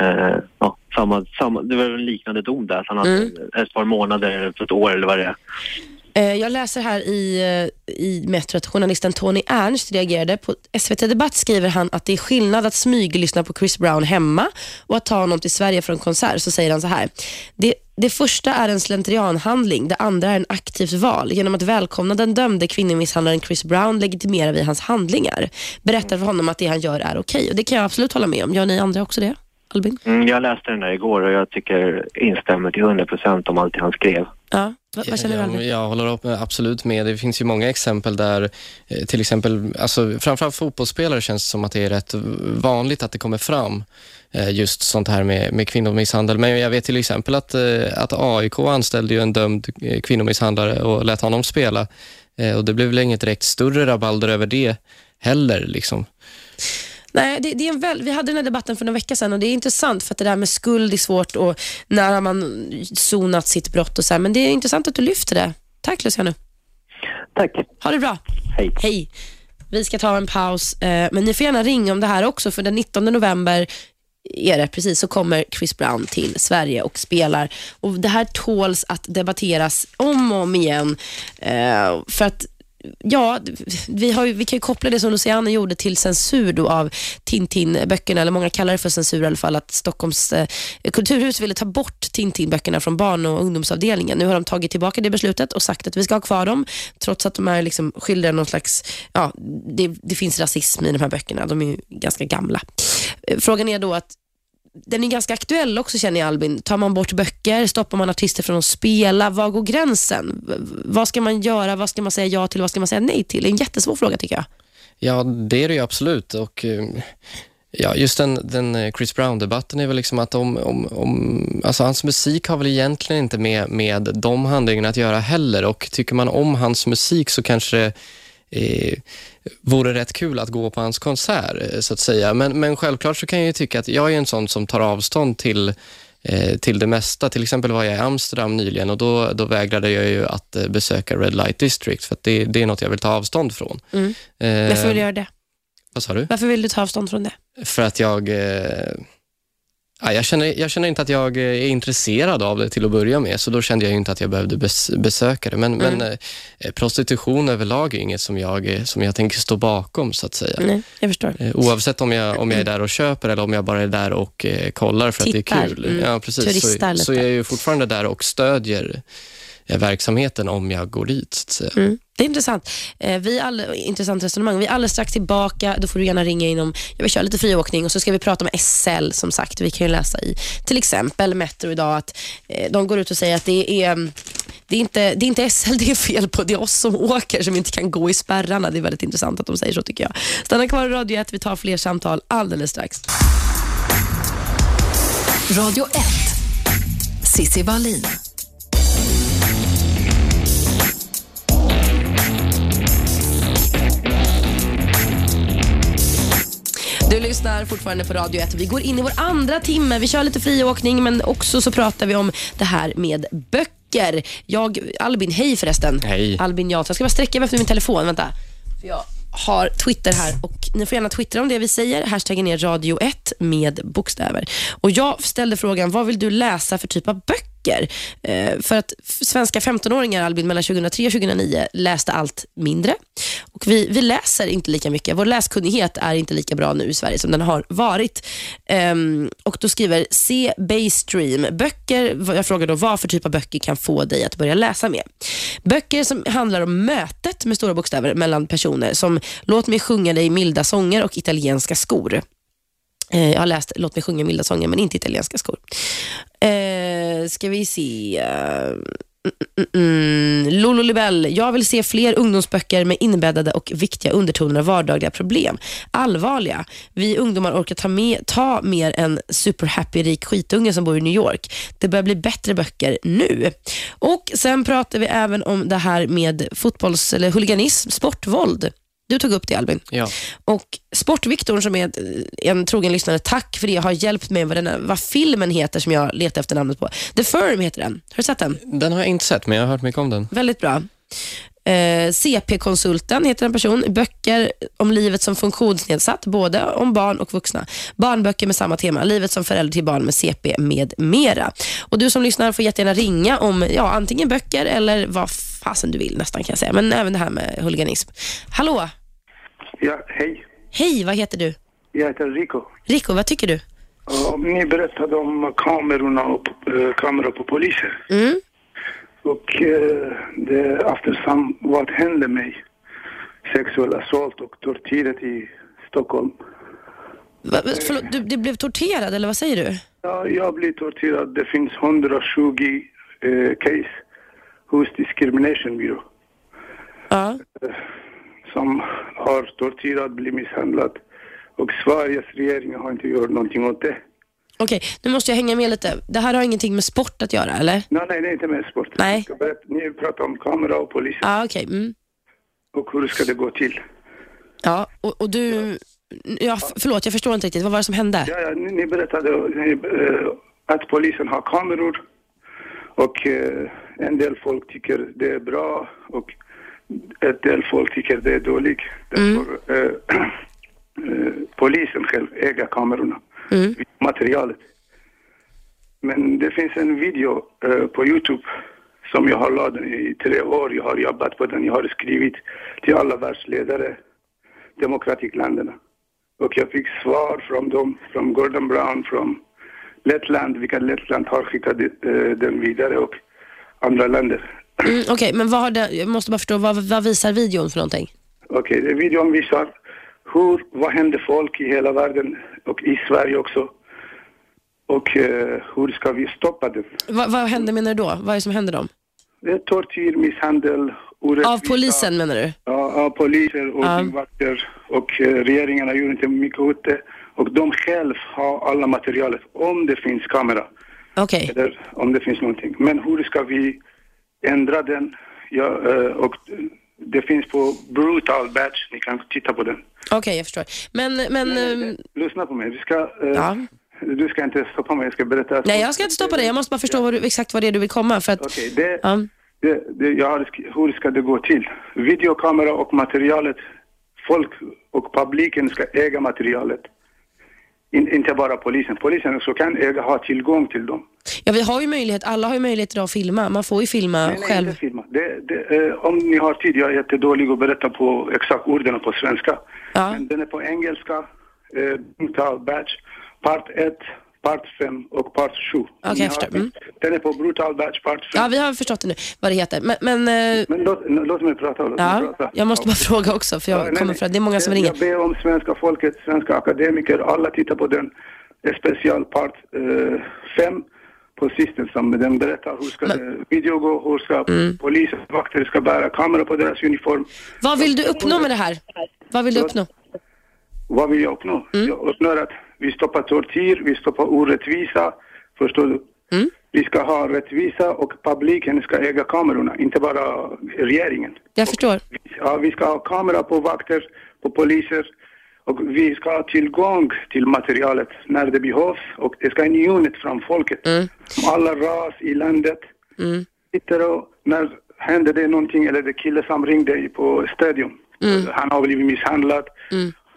eh, ja, samma, samma, det var en liknande dom där. Han hade Mm. ett par månader, eller ett år eller vad det är. Eh, jag läser här i, eh, i Metro att journalisten Tony Ernst reagerade. På SVT Debatt skriver han att det är skillnad att smyglyssna på Chris Brown hemma och att ta honom till Sverige för en konsert. Så säger han så här. Det, det första är en slentrianhandling, det andra är en aktivt val. Genom att välkomna den dömde kvinnomisshandlaren Chris Brown legitimerar vi hans handlingar. Berättar för honom att det han gör är okej. Och Det kan jag absolut hålla med om. Gör ni andra också det? Albin? Mm, jag läste den där igår och jag tycker instämmer till 100 procent om allt han skrev. Ja. Vad, vad känner du jag, Albin? jag håller upp, absolut med. Det finns ju många exempel där, eh, till exempel, alltså, framförallt fotbollsspelare känns det som att det är rätt vanligt att det kommer fram eh, just sånt här med, med kvinnomisshandel. Men jag vet till exempel att, eh, att AIK anställde ju en dömd kvinnomisshandlare och lät honom spela. Och det blev väl inget direkt större rabalder över det heller. Liksom. Nej, det, det är en väl, vi hade den här debatten för några veckor sedan och det är intressant för att det där med skuld är svårt och när har man sonat sitt brott och så här, men det är intressant att du lyfter det. Tack Luciano. Tack. Ha det bra. Hej. Hej. Vi ska ta en paus, eh, men ni får gärna ringa om det här också för den 19 november är det precis så kommer Chris Brown till Sverige och spelar. Och Det här tåls att debatteras om och om igen. Eh, för att Ja, vi, har ju, vi kan ju koppla det som Luciano gjorde till censur då av Tintin-böckerna, eller många kallar det för censur i alla fall, att Stockholms eh, kulturhus ville ta bort Tintin-böckerna från barn och ungdomsavdelningen. Nu har de tagit tillbaka det beslutet och sagt att vi ska ha kvar dem, trots att de är liksom skildrar någon slags, ja, det, det finns rasism i de här böckerna. De är ju ganska gamla. Eh, frågan är då att den är ganska aktuell också känner jag Albin. Tar man bort böcker? Stoppar man artister från att spela? Var går gränsen? Vad ska man göra? Vad ska man säga ja till? Vad ska man säga nej till? Det är en jättesvår fråga tycker jag. Ja, det är det ju absolut. Och, eh, ja, just den, den eh, Chris Brown-debatten är väl liksom att om, om, om, alltså hans musik har väl egentligen inte med, med de handlingarna att göra heller. Och tycker man om hans musik så kanske det eh, vore rätt kul att gå på hans konsert, eh, så att säga. Men, men självklart så kan jag ju tycka att jag är en sån som tar avstånd till eh, till det mesta. Till exempel var jag i Amsterdam nyligen och då, då vägrade jag ju att eh, besöka Red Light District för det, det är något jag vill ta avstånd från. Mm. Varför vill du göra det? Vad sa du? Varför vill du ta avstånd från det? För att jag... Eh, ja, jag, känner, jag känner inte att jag eh, är intresserad av det till att börja med, så då kände jag inte att jag behövde bes, besöka det. Men, Mm. men eh, prostitution överlag är inget som jag, eh, som jag tänker stå bakom, så att säga. Nej, jag förstår. Eh, Oavsett om jag, om jag är där och köper eller om jag bara är där och eh, kollar för att det Tittar. är kul. Mm. Ja, precis. Så, så lite. jag är ju fortfarande där och stödjer eh, verksamheten om jag går dit. Så att säga. Mm. Det är intressant. Eh, vi är all, intressant resonemang. Vi är alldeles strax tillbaka. Då får du gärna ringa in om, jag vill köra lite friåkning och så ska vi prata om SL som sagt. Vi kan ju läsa i till exempel Metro idag att eh, de går ut och säger att det är, mm, det är, inte, det är inte SL det är fel på, det är oss som åker som inte kan gå i spärrarna. Det är väldigt intressant att de säger så tycker jag. Stanna kvar i Radio 1, vi tar fler samtal alldeles strax. Radio 1. Sissi Wallin. Lyssnar fortfarande på Radio 1. Vi går in i vår andra timme. Vi kör lite friåkning men också så pratar vi om det här med böcker. Jag, Albin, hej förresten. Hej. Albin Jansson. Jag ska bara sträcka mig efter min telefon. Vänta. För jag har Twitter här och ni får gärna twittra om det vi säger. Hashtaggen är radio 1 med bokstäver. Och Jag ställde frågan, vad vill du läsa för typ av böcker? Eh, för att svenska 15-åringar, Albin, mellan 2003 och 2009 läste allt mindre. Och vi, vi läser inte lika mycket. Vår läskunnighet är inte lika bra nu i Sverige som den har varit. Ehm, och Då skriver C. Baystream, böcker, jag frågar då vad för typ av böcker kan få dig att börja läsa mer? Böcker som handlar om mötet med stora bokstäver mellan personer som Låt mig sjunga dig milda sånger och italienska skor. Eh, jag har läst Låt mig sjunga milda sånger men inte italienska skor. Eh, Eh, ska vi se. eh, Mm, mm, mm. mm. Lolo Libell. Jag vill se fler ungdomsböcker med inbäddade och viktiga undertoner av vardagliga problem. Allvarliga. Vi ungdomar orkar ta, med, ta mer än superhappy rik skitunge som bor i New York. Det börjar bli bättre böcker nu. Och Sen pratar vi även om det här med fotbolls eller huliganism, sportvåld. Du tog upp det Albin. Ja. Och Sportviktor som är en trogen lyssnare, tack för det. har hjälpt mig med vad, den, vad filmen heter som jag letar efter namnet på. The Firm heter den. Har du sett den? Den har jag inte sett, men jag har hört mycket om den. Väldigt bra. Eh, CP-konsulten heter en person. Böcker om livet som funktionsnedsatt, både om barn och vuxna. Barnböcker med samma tema, livet som förälder till barn med CP med mera. Och Du som lyssnar får jättegärna ringa om ja, antingen böcker eller vad fasen du vill nästan kan jag säga. Men även det här med huliganism. Hallå, Ja, hej. hej, vad heter du? Jag heter Rico. Rico, vad tycker du? Ja, ni berättade om kamerorna och äh, kameror på poliser. Mm. Och äh, det eftersom vad hände mig, sexuell assault och tortyret i Stockholm. Va, förlåt, du, du blev torterad eller vad säger du? Ja, jag blir torterad. Det finns 120 äh, case hos Discrimination Bureau Ja. som har torterat, blivit misshandlad. Och Sveriges regering har inte gjort någonting åt det. Okej, nu måste jag hänga med lite. Det här har ingenting med sport att göra, eller? Nej, nej, det är inte med sport. Nej. Berätta, ni pratar om kamera och polis Ja, okej. Mm. och hur ska det gå till. Ja, och, och du... Ja, förlåt, jag förstår inte riktigt. Vad var det som hände? Ja, ja, ni, ni berättade ni, eh, att polisen har kameror och eh, en del folk tycker det är bra och en del folk tycker det är dåligt. Därför eh, [CLEARS THROAT] eh, polisen själv äger kamerorna, Mm. materialet. Men det finns en video eh, på Youtube som jag har ladat i tre år. Jag har jobbat på den. Jag har skrivit till alla världsledare, demokratikländerna. Och jag fick svar från dem, från Gordon Brown, från Lettland, vilka Lettland har skickat eh, den vidare och andra länder. Mm, okej, men vad har det... Jag måste bara förstå, vad, vad visar videon för någonting? Okej, okay, videon visar hur, vad händer folk i hela världen och i Sverige också. Och eh, hur ska vi stoppa det? Va, vad händer menar du då? Vad är det som händer dem? Det är tortyr, misshandel, orättvisa. Av polisen menar du? Ja, av poliser och Ja. Och eh, regeringarna gör inte mycket åt det. Och de själv har alla materialet, om det finns kamera. Okej. Eller om det finns någonting. Men hur ska vi ändra den? Ja, eh, och det finns på Brutal Batch, ni kan titta på den. Okej, jag förstår. Men, men... ehm, Lyssna på mig, vi ska... eh, Ja. Du ska inte stoppa mig, jag ska berätta. Nej, jag ska inte stoppa dig. Jag måste bara förstå vad du, exakt vad det är du vill komma. För att, Okej, det, ja. det, det, sk- hur ska det gå till? Videokamera och materialet, folk och publiken ska äga materialet. In, inte bara polisen. Polisen också kan äga, ha tillgång till dem. ja, vi har ju möjlighet. Alla har ju möjlighet idag att filma. Man får ju filma Nej, nej, själv. inte filma. Det, det, eh, om ni har tid, jag är jättedålig att berätta på exakt orden på svenska. Ja. Men den är på engelska, eh, Batch, part 1, part 5 och part 7. Om Okej, ni jag har förstår. tid. Mm. Den är på Brutal Batch, part 5. Ja, vi har förstått det nu, vad det heter. Men, men eh, Men låt, låt mig prata. Låt mig ja, prata. jag måste bara [LAUGHS] fråga också, för Ja, jag nej, kommer nej. från, det är många som jag, ringer. Jag ber om svenska folket, svenska akademiker, alla tittar på den eh, special part 5 på sisten som den berättar hur ska det video gå, hur ska Mm. polisen, vakter ska bära kamera på deras uniform. Vad vill du uppnå med det här? Vad vill du uppnå? Vad vill jag uppnå? Mm. Jag uppnår att vi stoppar tortyr, vi stoppar orättvisa, förstår du? Mm. Vi ska ha rättvisa och publiken ska äga kamerorna, inte bara regeringen. Jag förstår. Ja, vi ska ha kamera på vakter, på poliser Och vi ska ha tillgång till materialet när det behövs och det ska en unit från folket. Mm. Alla ras i landet sitter och när händer det någonting eller det kille som ringde på stadion. Mm. Han har blivit misshandlad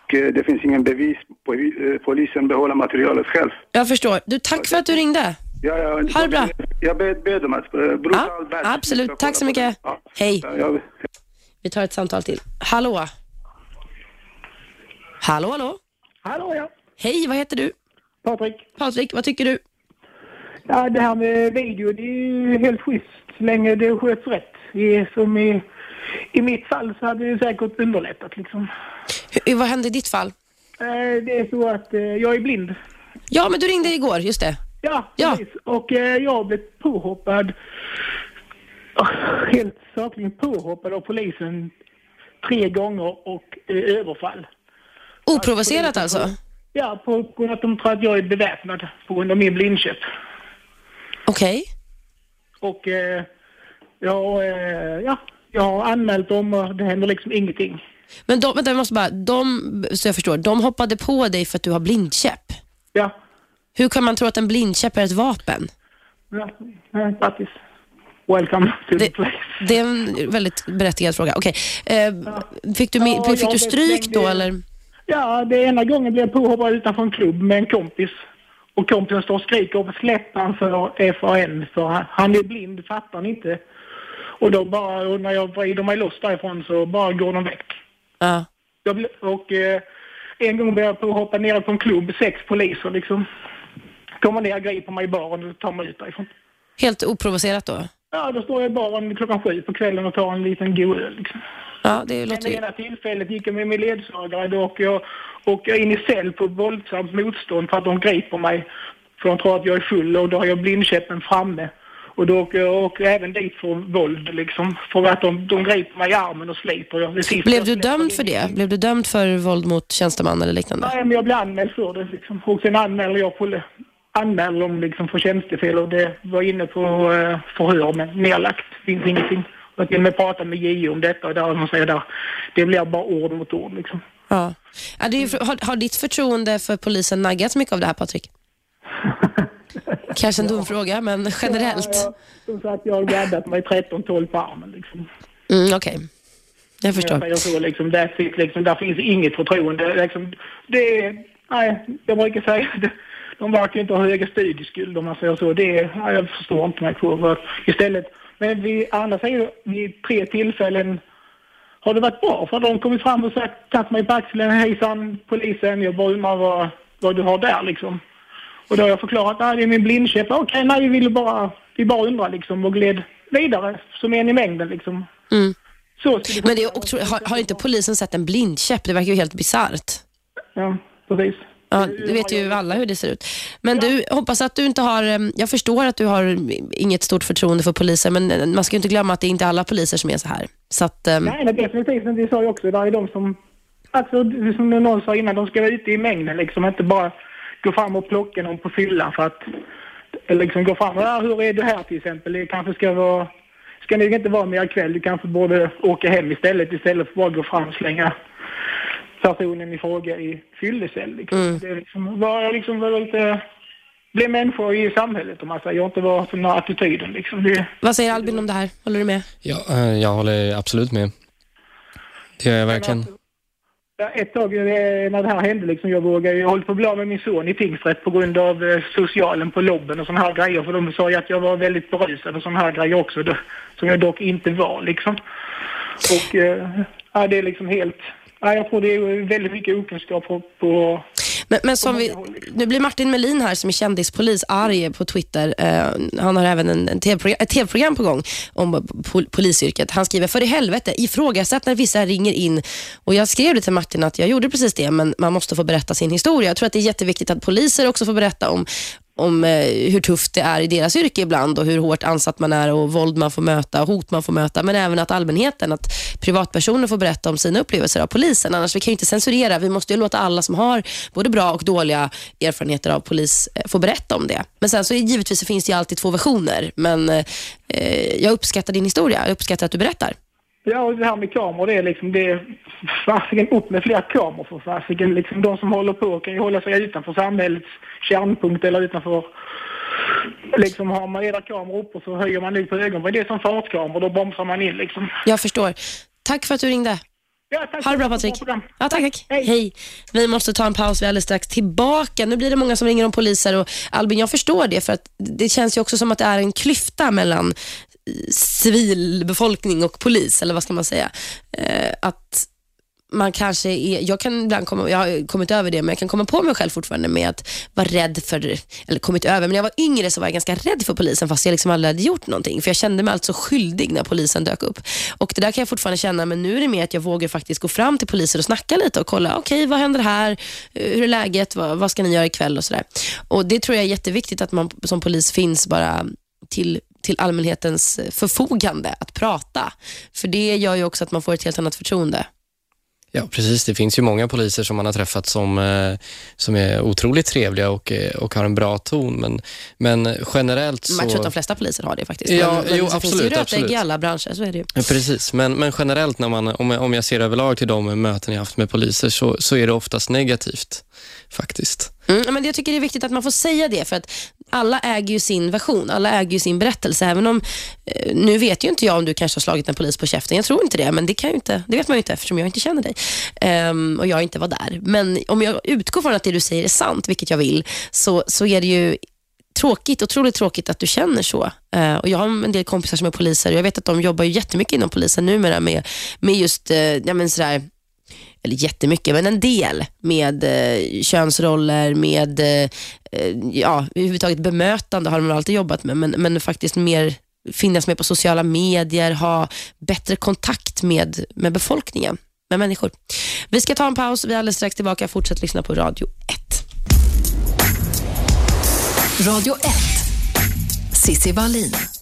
och eh, det finns ingen bevis. Eh, Polisen behåller materialet själv. Jag förstår. Du, tack för att du ringde. Ja, ja, Ha det bra. Jag ber, ber om att eh, brutal Ja, absolut. Tack så mycket. Ja. Hej. Ja, jag- Vi tar ett samtal till. Hallå? Hallå, hallå? Hallå ja, Hej, vad heter du? Patrik. Patrik, vad tycker du? Ja, det här med video, det är ju helt schysst så länge det sköts rätt. Det är som i, i mitt fall så hade det säkert underlättat liksom. Hur, vad hände i ditt fall? Eh, Det är så att eh, jag är blind. Ja, men du ringde igår, just det. Ja, Ja. precis. Och eh, jag blivit påhoppad, ah, helt sakligen påhoppad av polisen tre gånger och överfall. Oprovocerat alltså? Ja, på grund av att de tror att jag är beväpnad på grund av min blindköp. Okej. Och eh, jag, eh, ja, jag har anmält dem och det händer liksom ingenting. Men de, vänta, jag måste bara, de, så jag förstår, de hoppade på dig för att du har blindkäpp. Ja, Hur kan man tro att en blindkäpp är ett vapen? ja, grattis. Welcome to the Det, place. det är en väldigt berättigad fråga. Okej. Eh, fick du, Ja, fick du stryk då eller? Ja, det ena gången blev jag påhoppad utanför en klubb med en kompis. Och kompisen står och skriker och släpper han för FAN för han, han är blind, fattar han inte. Och då bara, och när jag vrider mig loss därifrån så bara går de väck. Ja. Jag ble, och eh, en gång blev jag påhoppad nere på en klubb, sex poliser liksom. Kommer ner, griper mig i baren och tar mig ut därifrån. Helt oprovocerat då? Ja, då står jag i baren klockan sju på kvällen och tar en liten god öl liksom. Ja, det låter ju... ena tillfället gick jag med min ledsagare. Då åker jag, åker in i cell på våldsamt motstånd för att de griper mig. För de tror att jag är full och då har jag blindkäppen framme. Och då åker jag åker även dit för våld liksom. För att de, de griper mig i armen och sliter. Jag, det Blev du dömd för det? Blev du dömd för våld mot tjänsteman eller liknande? Nej, men jag blir anmäld för det liksom. Och sen anmäler jag på anmäler dem liksom för tjänstefel och det var inne på eh, förhör men nedlagt. Finns ingenting. Jag till och med pratat med JO om detta och där de säger där, det blir bara ord mot ord liksom. Ja. Det är, ju- har, har ditt förtroende för polisen naggats mycket av det här, Patrik? [LAUGHS] [LAUGHS] Kanske en dum fråga, men generellt. Ja, jag, så att jag har gaddat mig 13-12 på armen liksom. Mm, Okej, jag Jag förstår. säger så liksom, där, finns, liksom, där finns inget förtroende. Liksom, det är, nej, jag brukar säga det. De verkar inte ha höga studieskulder om man säger så. Det nej, jag förstår inte mig på vad, istället. Men vid andra sidan, vid tre tillfällen har det varit bra. För de kommit fram och sagt, tagit mig på axeln, hejsan polisen, jag bara undrar vad, vad du har där liksom. Och då har jag förklarat, nej det är min blindkäpp. Okej, nej vi ville bara, vi bara undrar liksom och gled vidare som en i mängden liksom. Mm. Så det Men det är också, har, har inte polisen sett en blindkäpp? Det verkar ju helt bisarrt. Ja, precis. Ja, det vet ju alla hur det ser ut. Men du, hoppas att du inte har... Jag förstår att du har inget stort förtroende för poliser, men eh, man ska ju inte glömma att det är inte alla poliser som är så här. Så att, Nej, nej, definitivt inte. Det sa jag också. Det är de som, alltså, som någon sa innan, de ska vara ute i mängden liksom. Inte bara gå fram och plocka någon på fyllan för att liksom gå fram. Ja, hur är du här till exempel? Det kanske ska vara, ska nog inte vara mer ikväll. Du kanske borde åka hem istället istället för att bara gå fram och slänga personen i fråga i fyllecell. Liksom. Mm. Det är liksom, vara liksom vara lite, bli människor i samhället om man säger. Och inte vara här attityden liksom. Det, vad säger Albin om det här? Håller du med? Ja, eh, jag håller absolut med. Det gör jag verkligen. Ja, ett tag eh, när det här hände, liksom, jag vågade, jag höll på att bli av med min son i tingsrätt på grund av eh, socialen på lobben och sådana här grejer. För de sa ju att jag var väldigt berusad och sådana här grejer också, då, som jag dock inte var liksom. Och eh, ja, det är liksom helt, ja, jag tror det är väldigt mycket okunskap på, på men, men som vi, nu blir Martin Melin här som är kändispolis arg på Twitter. Eh, han har även en, en TV-program, ett tv-program på gång om pol, polisyrket. Han skriver, för i helvete, ifrågasätt när vissa ringer in. Och Jag skrev det till Martin att jag gjorde precis det, men man måste få berätta sin historia. Jag tror att det är jätteviktigt att poliser också får berätta om om eh, hur tufft det är i deras yrke ibland och hur hårt ansatt man är och våld man får möta, hot man får möta, men även att allmänheten, att privatpersoner får berätta om sina upplevelser av polisen. Annars vi kan ju inte censurera. Vi måste ju låta alla som har både bra och dåliga erfarenheter av polis eh, få berätta om det. Men sen så är, givetvis så finns det ju alltid två versioner, men eh, eh jag uppskattar din historia. Jag uppskattar att du berättar. Ja, och det här med kameror, det är liksom, det fasiken upp med fler kameror för fasiken. Liksom de som håller på kan ju hålla sig utanför samhällets kärnpunkt eller utanför Liksom har man era kameror uppe så höjer man ut på ögonbrynen. Det är som fartkameror, då bromsar man in liksom. Jag förstår. Tack för att du ringde. Ja, tack Ha det bra. Patrik. Ja, tack, tack. Hej. Hej. Vi måste ta en paus, vi är alldeles strax tillbaka. Nu blir det många som ringer om poliser och Albin, jag förstår det för att det känns ju också som att det är en klyfta mellan civilbefolkning och polis, eller vad ska man säga? Eh, att man kanske är, jag kan ibland komma, jag har kommit över det, men jag kan komma på mig själv fortfarande med att vara rädd för, eller kommit över, men när jag var yngre så var jag ganska rädd för polisen fast jag liksom aldrig hade gjort någonting. För jag kände mig alltså skyldig när polisen dök upp. Och det där kan jag fortfarande känna, men nu är det mer att jag vågar faktiskt gå fram till poliser och snacka lite och kolla, okej vad händer här? Hur är läget? Vad, vad ska ni göra ikväll? Och sådär. Och det tror jag är jätteviktigt att man som polis finns bara till till allmänhetens förfogande att prata. För det gör ju också att man får ett helt annat förtroende. Ja, precis. Det finns ju många poliser som man har träffat som, eh, som är otroligt trevliga och, eh, och har en bra ton. Men, men generellt så... Jag tror att de flesta poliser har det faktiskt. Ja, men, men jo, så finns det ju absolut, i absolut. alla branscher, så är det ju. Ja, Precis, men, men generellt när man, om, jag, om jag ser överlag till de möten jag haft med poliser så, så är det oftast negativt faktiskt. Mm, men jag tycker det är viktigt att man får säga det, för att alla äger ju sin version, alla äger ju sin berättelse. Även om, eh, nu vet ju inte jag om du kanske har slagit en polis på käften, jag tror inte det, men det, kan ju inte, det vet man ju inte eftersom jag inte känner dig um, och jag inte var där. Men om jag utgår från att det du säger är sant, vilket jag vill, så, så är det ju tråkigt, otroligt tråkigt att du känner så. Uh, och Jag har en del kompisar som är poliser och jag vet att de jobbar ju jättemycket inom polisen numera med, med just, uh, ja men sådär, eller jättemycket, men en del med eh, könsroller, med eh, eh ja, överhuvudtaget bemötande har de alltid jobbat med, men, men faktiskt mer finnas med på sociala medier, ha bättre kontakt med, med befolkningen, med människor. Vi ska ta en paus, vi är alldeles strax tillbaka. Fortsätt lyssna på Radio 1. Radio 1. Cissi Wallin.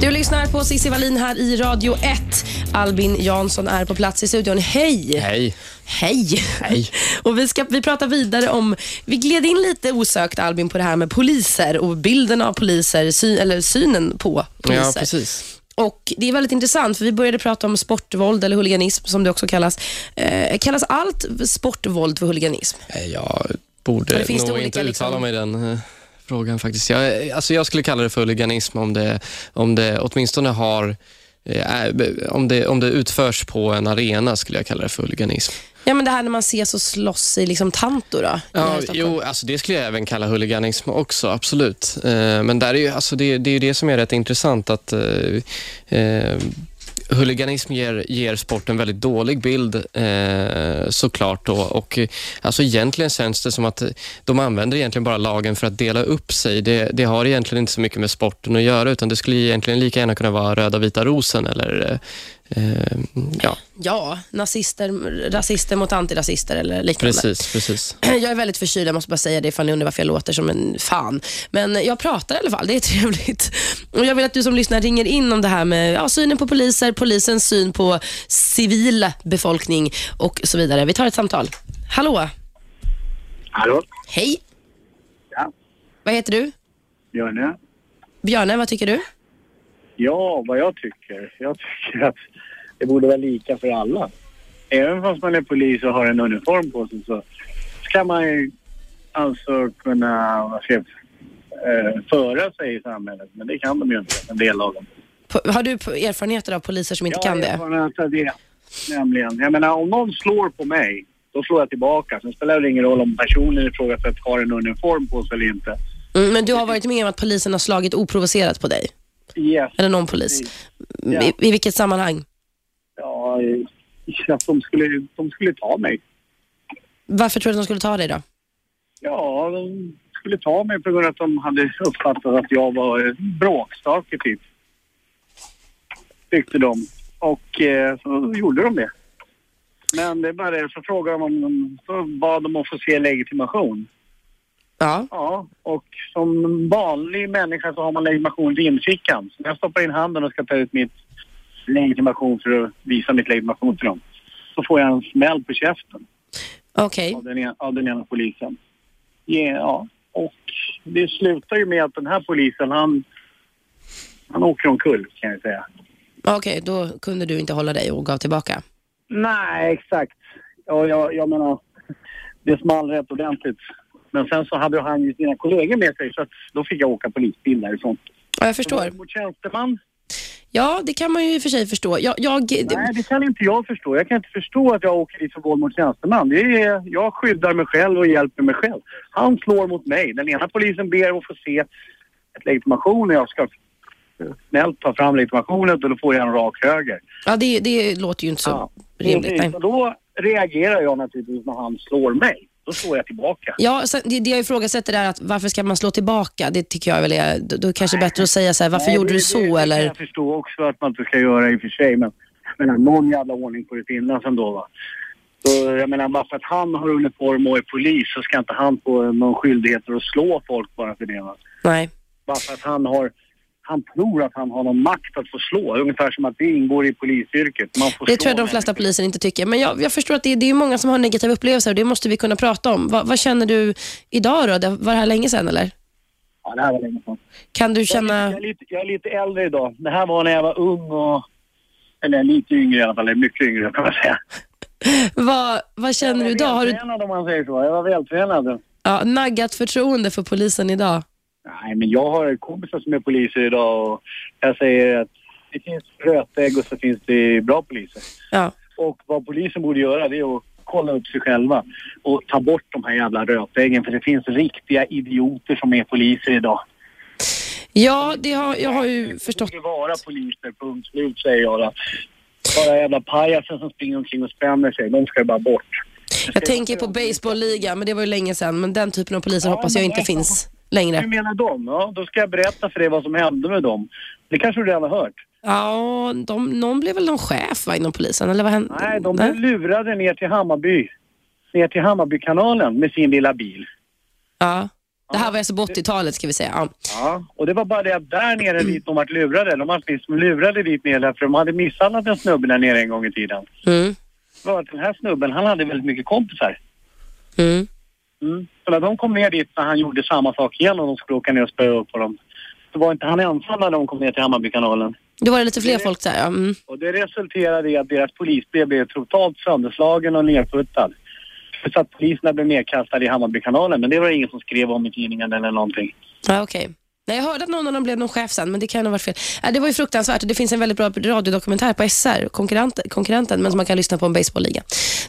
Du lyssnar på Cissi Wallin här i Radio 1. Albin Jansson är på plats i studion. Hej! Hej. Hej! Hej. [LAUGHS] och vi, ska, vi pratar vidare om, vi gled in lite osökt Albin på det här med poliser och bilden av poliser, sy, eller synen på poliser. Ja, precis. Och Det är väldigt intressant, för vi började prata om sportvåld eller huliganism som det också kallas. Eh, kallas allt sportvåld för huliganism? Eh, Jag Ja, borde nog inte uttala liksom. mig den eh, frågan faktiskt. Jag, alltså jag skulle kalla det för huliganism om det, om det åtminstone har eh, om det, om det utförs på en arena skulle jag kalla det för huliganism. Ja, men det här när man ses och slåss i liksom tanto då? Ja, jo, alltså det skulle jag även kalla huliganism också, absolut. Eh, men där är ju, alltså det, det är ju det som är rätt intressant att eh, eh, Huliganism ger, ger sporten väldigt dålig bild eh, såklart. Då. Och, eh, alltså egentligen känns det som att eh, de använder egentligen bara lagen för att dela upp sig. Det, det har egentligen inte så mycket med sporten att göra utan det skulle egentligen lika gärna kunna vara röda vita rosen eller eh, eh, ja, Ja, nazister, rasister mot antirasister eller liknande. precis, precis. [CLEARS THROAT] Jag är väldigt förkyld, jag måste bara säga det ifall ni undrar varför jag låter som en fan. Men jag pratar i alla fall, det är [LAUGHS] trevligt. Och Jag vill att du som lyssnar ringer in om det här med ja, synen på poliser, polisens syn på civil befolkning och så vidare. Vi tar ett samtal. Hallå? Hallå? Hej. Ja. Vad heter du? Björne? Björne, vad tycker du? Ja, vad jag tycker? Jag tycker att det borde vara lika för alla. Även fast man är polis och har en uniform på sig så ska man ju alltså kunna vad ska jag, eh, föra sig i samhället. Men det kan de ju inte, en del av dem. Har du erfarenheter av poliser som inte kan det? Jag har det. Nämligen, jag menar om någon slår på mig, då slår jag tillbaka. Sen spelar det ingen roll om personen i fråga för att har en uniform på sig eller inte. Mm, men du har varit med om att polisen har slagit oprovocerat på dig? Yes. Eller någon polis? Ja. I, I vilket sammanhang? [LAUGHS] Att de skulle, de skulle ta mig. Varför tror du att de skulle ta dig då? Ja, de skulle ta mig på grund av att de hade uppfattat att jag var eh, bråkstake typ. Tyckte de. Och eh, så gjorde de det. Men det är bara det, så frågade de om så bad de att få se legitimation. Ja. Ja, och som vanlig människa så har man legitimation i infickan. Så när jag stoppar in handen och ska ta ut mitt legitimation för att visa mitt legitimation till dem, så får jag en smäll på käften Okej. av den, ena, av den ena polisen. Ja, Och det slutar ju med att den här polisen, han, han åker omkull kan jag säga. Okej, då kunde du inte hålla dig och gav tillbaka. Nej, exakt. Ja, jag, jag menar, det small rätt ordentligt. Men sen så hade han ju sina kollegor med sig så att då fick jag åka polisbil därifrån. Ja, jag förstår. Mot tjänsteman? Ja, det kan man ju i och för sig förstå. Jag, jag, Nej, det kan inte jag förstå. Jag kan inte förstå att jag åker dit för våld mot tjänsteman. Det är, jag skyddar mig själv och hjälper mig själv. Han slår mot mig. Den ena polisen ber att få se ett legitimation och jag ska snällt ta fram legitimationen och då får jag en rak höger. ja, det, det låter ju inte så rimligt. Precis, då reagerar jag naturligtvis när han slår mig. Då slår jag tillbaka. Ja, det, det jag ifrågasätter är att varför ska man slå tillbaka? Det tycker jag väl är, då, då kanske bättre att säga så här, varför Nej, gjorde det- du så? Det, det eller? jag förstår också att man inte ska göra i och för sig. Men menar, någon jävla ordning på det finnas ändå va. Så jag menar, bara för att han har uniform och är polis så ska inte han få någon skyldighet att slå folk bara för det va. Nej. Bara för att han har han tror att han har någon makt att få slå. Ungefär som att det ingår i polisyrket. Det tror jag de flesta poliser inte tycker. Men jag, jag förstår att det, det är många som har negativa upplevelser och det måste vi kunna prata om. Va, vad känner du idag då? Det, var det här länge sedan eller? Ja, det här var länge sedan. Kan du Jag känna... är, lite, jag, är lite, jag är lite äldre idag. Det här var när jag var ung och... Eller lite yngre i alla fall. Mycket yngre kan man säga. [LAUGHS] Vad, vad känner du idag? Har du Vältränad om man säger så. Jag var vältränad. ja, naggat förtroende för polisen idag? Nej, men jag har kompisar som är poliser idag och jag säger att det finns rötägg och så finns det bra poliser. Ja. Och vad polisen borde göra det är att kolla upp sig själva och ta bort de här jävla rötäggen för det finns riktiga idioter som är poliser idag. Ja, det har, jag har ju förstått. Det borde vara poliser, punkt slut säger jag då. Bara jävla pajasen som springer omkring och spänner sig, de ska ju bara bort. Jag tänker på baseballligan, men det var ju länge sedan. Men den typen av poliser Ja, hoppas jag inte det- finns Hur längre. menar de? Ja, då ska jag berätta för dig vad som hände med dem. Det kanske du redan har hört? Ja, de, någon blev väl någon chef va, inom polisen? Eller vad hände? Nej, de blev lurade ner till Hammarby. Ner till Hammarbykanalen med sin lilla bil. Ja. Det här var alltså på 80-talet ska vi säga. Ja. Ja, och det var bara det att där nere dit de vart lurade, de var liksom lurade dit ner för de hade misshandlat en snubbe där nere en gång i tiden. Mm. Det var att den här snubben, han hade väldigt mycket kompisar. Mm. Mm. Så när de kom ner dit när han gjorde samma sak igen och de skulle åka ner och spöa upp på dem. Så var inte han ensam när de kom ner till Hammarbykanalen. Då var det lite fler folk där ja. Mm. Och det resulterade i att deras polisbil blev totalt sönderslagen och nedputtad. Så att poliserna blev nedkastade i Hammarbykanalen. Men det var det ingen som skrev om i tidningen eller någonting. Ja, okej. Nej, jag hörde att någon av dem blev någon chef sen, men det kan ha varit fel. Äh, det var ju fruktansvärt. Det finns en väldigt bra radiodokumentär på SR, konkurrent, konkurrenten, men som man kan lyssna på en baseballliga.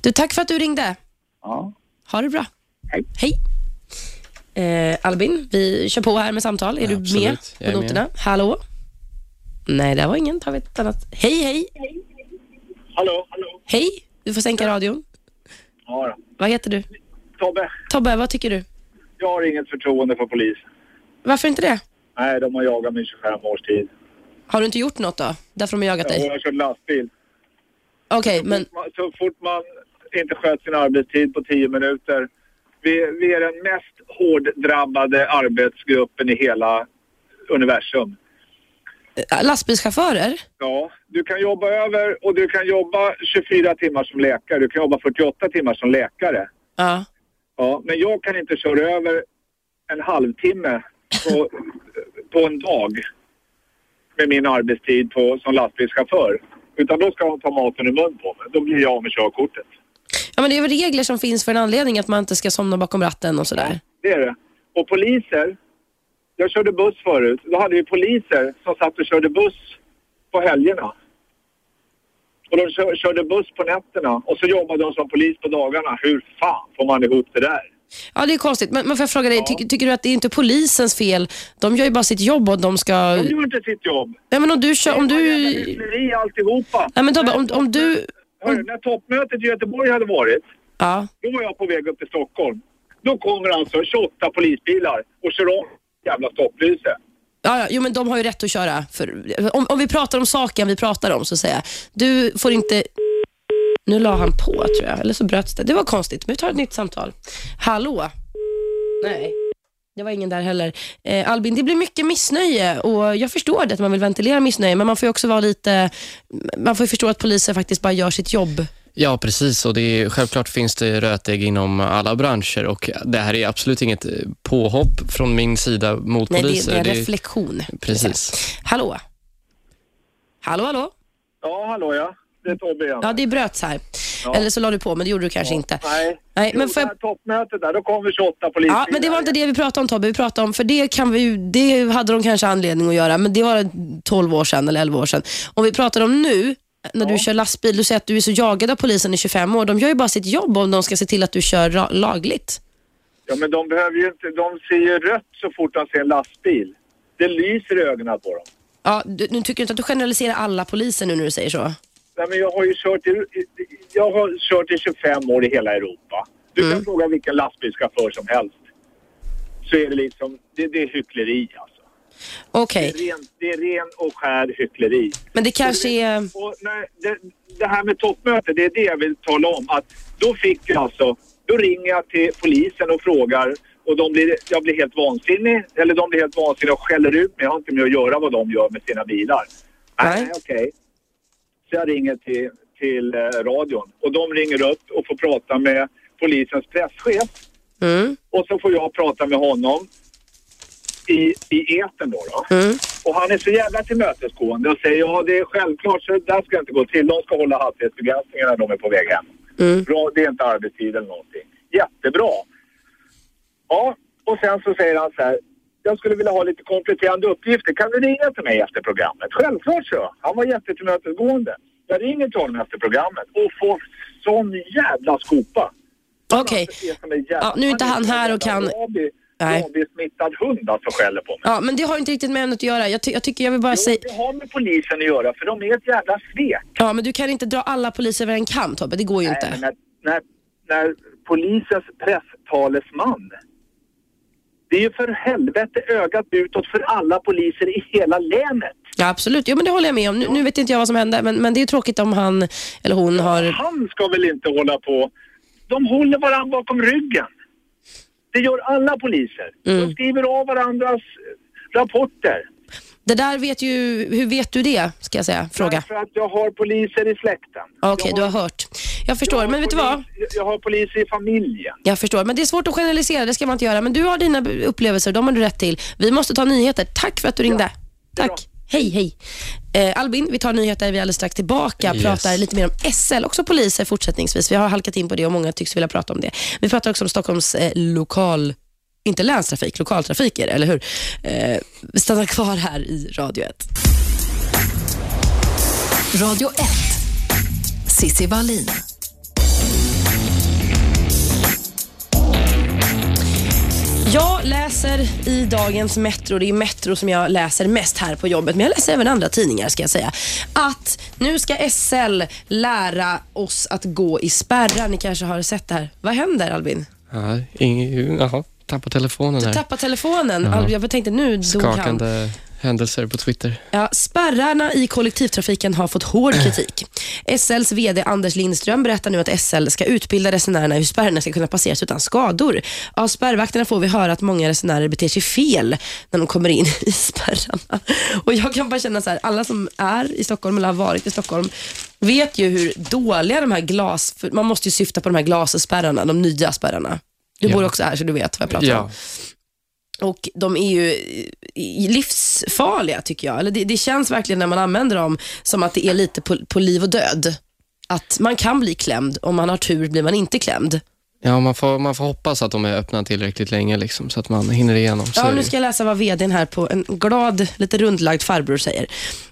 Du, tack för att du ringde. Ja. Ha det bra. Hej. Hej. Eh, Albin, vi kör på här med samtal. Är du absolut. med Jag är på med. noterna? Hallå? Nej, det var ingen. Tar vi ett annat. Hej, hej. Hallå? Hallå? Hej. Du får sänka radion. Ja då. Vad heter du? Tobbe, Tobbe, vad tycker du? jag har inget förtroende för polis. Varför inte det? Nej, de har jagat mig i 25 års tid. Har du inte gjort något då? Därför de har jagat Jag dig? har kört lastbil. Okej, men Så fort man inte sköt sin arbetstid på 10 minuter. Vi, vi är den mest hårddrabbade arbetsgruppen i hela universum. äh, lastbilschaufförer? Ja, du kan jobba över och du kan jobba 24 timmar som läkare. Du kan jobba 48 timmar som läkare. Ja. Ja, men jag kan inte köra över en halvtimme på, på en dag med min arbetstid på, som lastbilschaufför. Utan då ska de ta maten ur mun på mig. Då blir jag av med körkortet. Ja, men det är väl regler som finns för en anledning, att man inte ska somna bakom ratten och sådär. Det är det. Och poliser. Jag körde buss förut. Då hade vi poliser som satt och körde buss på helgerna. Och de kör, körde buss på nätterna och så jobbade de som polis på dagarna. Hur fan får man ihop det där? Ja, det är konstigt. Men, men får jag fråga dig, ty, tycker du att det är inte polisens fel? De gör ju bara sitt jobb och de ska... De gör inte sitt jobb. Nej, men om du kör... Om du... Hyckleri alltihopa. Nej, men Tobbe, om, om du... Hörru, när toppmötet i Göteborg hade varit, Ja. då var jag på väg upp till Stockholm. Då kommer alltså 28 polisbilar och kör om jävla stopplyse. Ja, ja, jo, men de har ju rätt att köra. För, om, om vi pratar om saken vi pratar om, så säger jag. Du får inte... Nu la han på, tror jag. Eller så bröts det. Det var konstigt, men vi tar ett nytt samtal. Hallå? Nej, det var ingen där heller. Eh, Albin, det blir mycket missnöje och jag förstår det att man vill ventilera missnöje, men man får ju också vara lite... Man får ju förstå att poliser faktiskt bara gör sitt jobb Ja, precis. Och det är, självklart finns det rötägg inom alla branscher och det här är absolut inget påhopp från min sida mot Nej, det, poliser. det är en Det- reflektion. Precis. Hallå? Hallå, hallå? Ja, hallå ja. Det är Tobbe igen. Ja, det bröts här. Ja. Eller så la du på, men det gjorde du kanske inte. Nej, Nej, men här toppmötet där, då kom vi 28 poliser. Ja, men det var inte det vi pratade om Tobbe. Vi pratade om, för det, kan vi, ju- det hade de kanske anledning att göra, men det var 12 år sedan eller 11 år sedan. Om vi pratar om nu, när du kör lastbil, du säger att du är så jagad av polisen i 25 år. De gör ju bara sitt jobb om de ska se till att du kör lagligt. Ja, men de behöver ju inte... De ser ju rött så fort de ser en lastbil. Det lyser i ögonen på dem. Ja, du, nu tycker du inte att du generaliserar alla poliser nu när du säger så? Nej, men jag har ju kört i, jag har kört i 25 år i hela Europa. Du Mm. kan fråga vilken lastbilschaufför som helst. Så är det liksom, det, det är hyckleri alltså. Okej, Det, är ren, det är ren och skär hyckleri. men det kanske är... Och när, det, det här med toppmöte, det är det jag vill tala om. Att då fick jag alltså, då ringer jag till polisen och frågar och de blir, jag blir helt vansinnig, eller de blir helt vansinniga och skäller ut mig. Jag har inte med att göra vad de gör med sina bilar. Nej, okej. Så jag ringer till, till eh, radion och de ringer upp och får prata med polisens presschef. Mm. Och så får jag prata med honom i, i etern då. då. Mm. Och han är så jävla tillmötesgående och säger ja det är självklart så där ska det inte gå till. De ska hålla hastighetsbegränsningarna när de är på väg hem. Mm. Bra, det är inte arbetstid eller någonting. Jättebra. Ja, och sen så säger han så här. Jag skulle vilja ha lite kompletterande uppgifter. Kan du ringa till mig efter programmet? Självklart så. Han var jättetillmötesgående. Jag ringer till honom efter programmet och får sån jävla skopa. Okej. Jävla- Ja, nu är inte han här och kan- Nej. Rabies-smittad hund alltså skäller på mig. Ja, men det har inte riktigt med ämnet att göra. Jag, ty- jag tycker jag vill bara säga... det har med polisen att göra för de är ett jävla svek. Ja, men du kan inte dra alla poliser över en kam Tobbe, det går ju Nej, inte. när, när, när polisens presstalesman det är ju för helvete ögat utåt för alla poliser i hela länet. Ja, absolut. Jo, men det håller jag med om. Nu, nu vet inte jag vad som hände, men, men det är ju tråkigt om han eller hon har... Han ska väl inte hålla på. De håller varandra bakom ryggen. Det gör alla poliser. Mm. De skriver av varandras rapporter. Det där vet ju... Hur vet du det, ska jag säga? Fråga. För att jag har poliser i släkten. Okej, du har hört. Jag förstår, men vet du vad? Jag har poliser i familjen. Jag förstår, men det är svårt att generalisera, det ska man inte göra. Men du har dina upplevelser, de har du rätt till. Vi måste ta nyheter. Tack för att du ringde. Tack. Hej, hej. Eh, Albin, vi tar nyheter. Vi är alldeles strax tillbaka. Yes. Pratar lite mer om SL, också poliser fortsättningsvis. Vi har halkat in på det och många tycks vilja prata om det. Vi pratar också om Stockholms eh, lokal inte länstrafik, lokaltrafiker, eller hur? Eh, vi stannar kvar här i Radio 1. Radio 1. Sissi Wallin. Jag läser i dagens Metro, det är Metro som jag läser mest här på jobbet, men jag läser även andra tidningar ska jag säga. Att nu ska SL lära oss att gå i spärrar. Ni kanske har sett det här. Vad händer Albin? Ja, ing, jaha, tappa telefonen här. Tappa telefonen. Ja. Jag tänkte nu dog han. Skakande händelser på Twitter. Ja, spärrarna i kollektivtrafiken har fått hård kritik. [CLEARS THROAT] SLs VD Anders Lindström berättar nu att SL ska utbilda resenärerna hur spärrarna ska kunna passeras utan skador. Av spärrvakterna får vi höra att många resenärer beter sig fel när de kommer in [LAUGHS] i spärrarna. Och Jag kan bara känna så här, alla som är i Stockholm eller har varit i Stockholm vet ju hur dåliga de här glas... Man måste ju syfta på de här glasspärrarna, de nya spärrarna. Du Ja. bor också här så du vet vad jag pratar om. Ja, Och de är ju livsfarliga tycker jag. Eller det, det känns verkligen när man använder dem som att det är lite på, på liv och död. Att man kan bli klämd, om man har tur blir man inte klämd. Ja man, får, man får hoppas att de är öppna tillräckligt länge liksom, så att man hinner igenom. Så Ja, nu ska jag läsa vad vdn här på en glad, lite rundlagd farbror säger.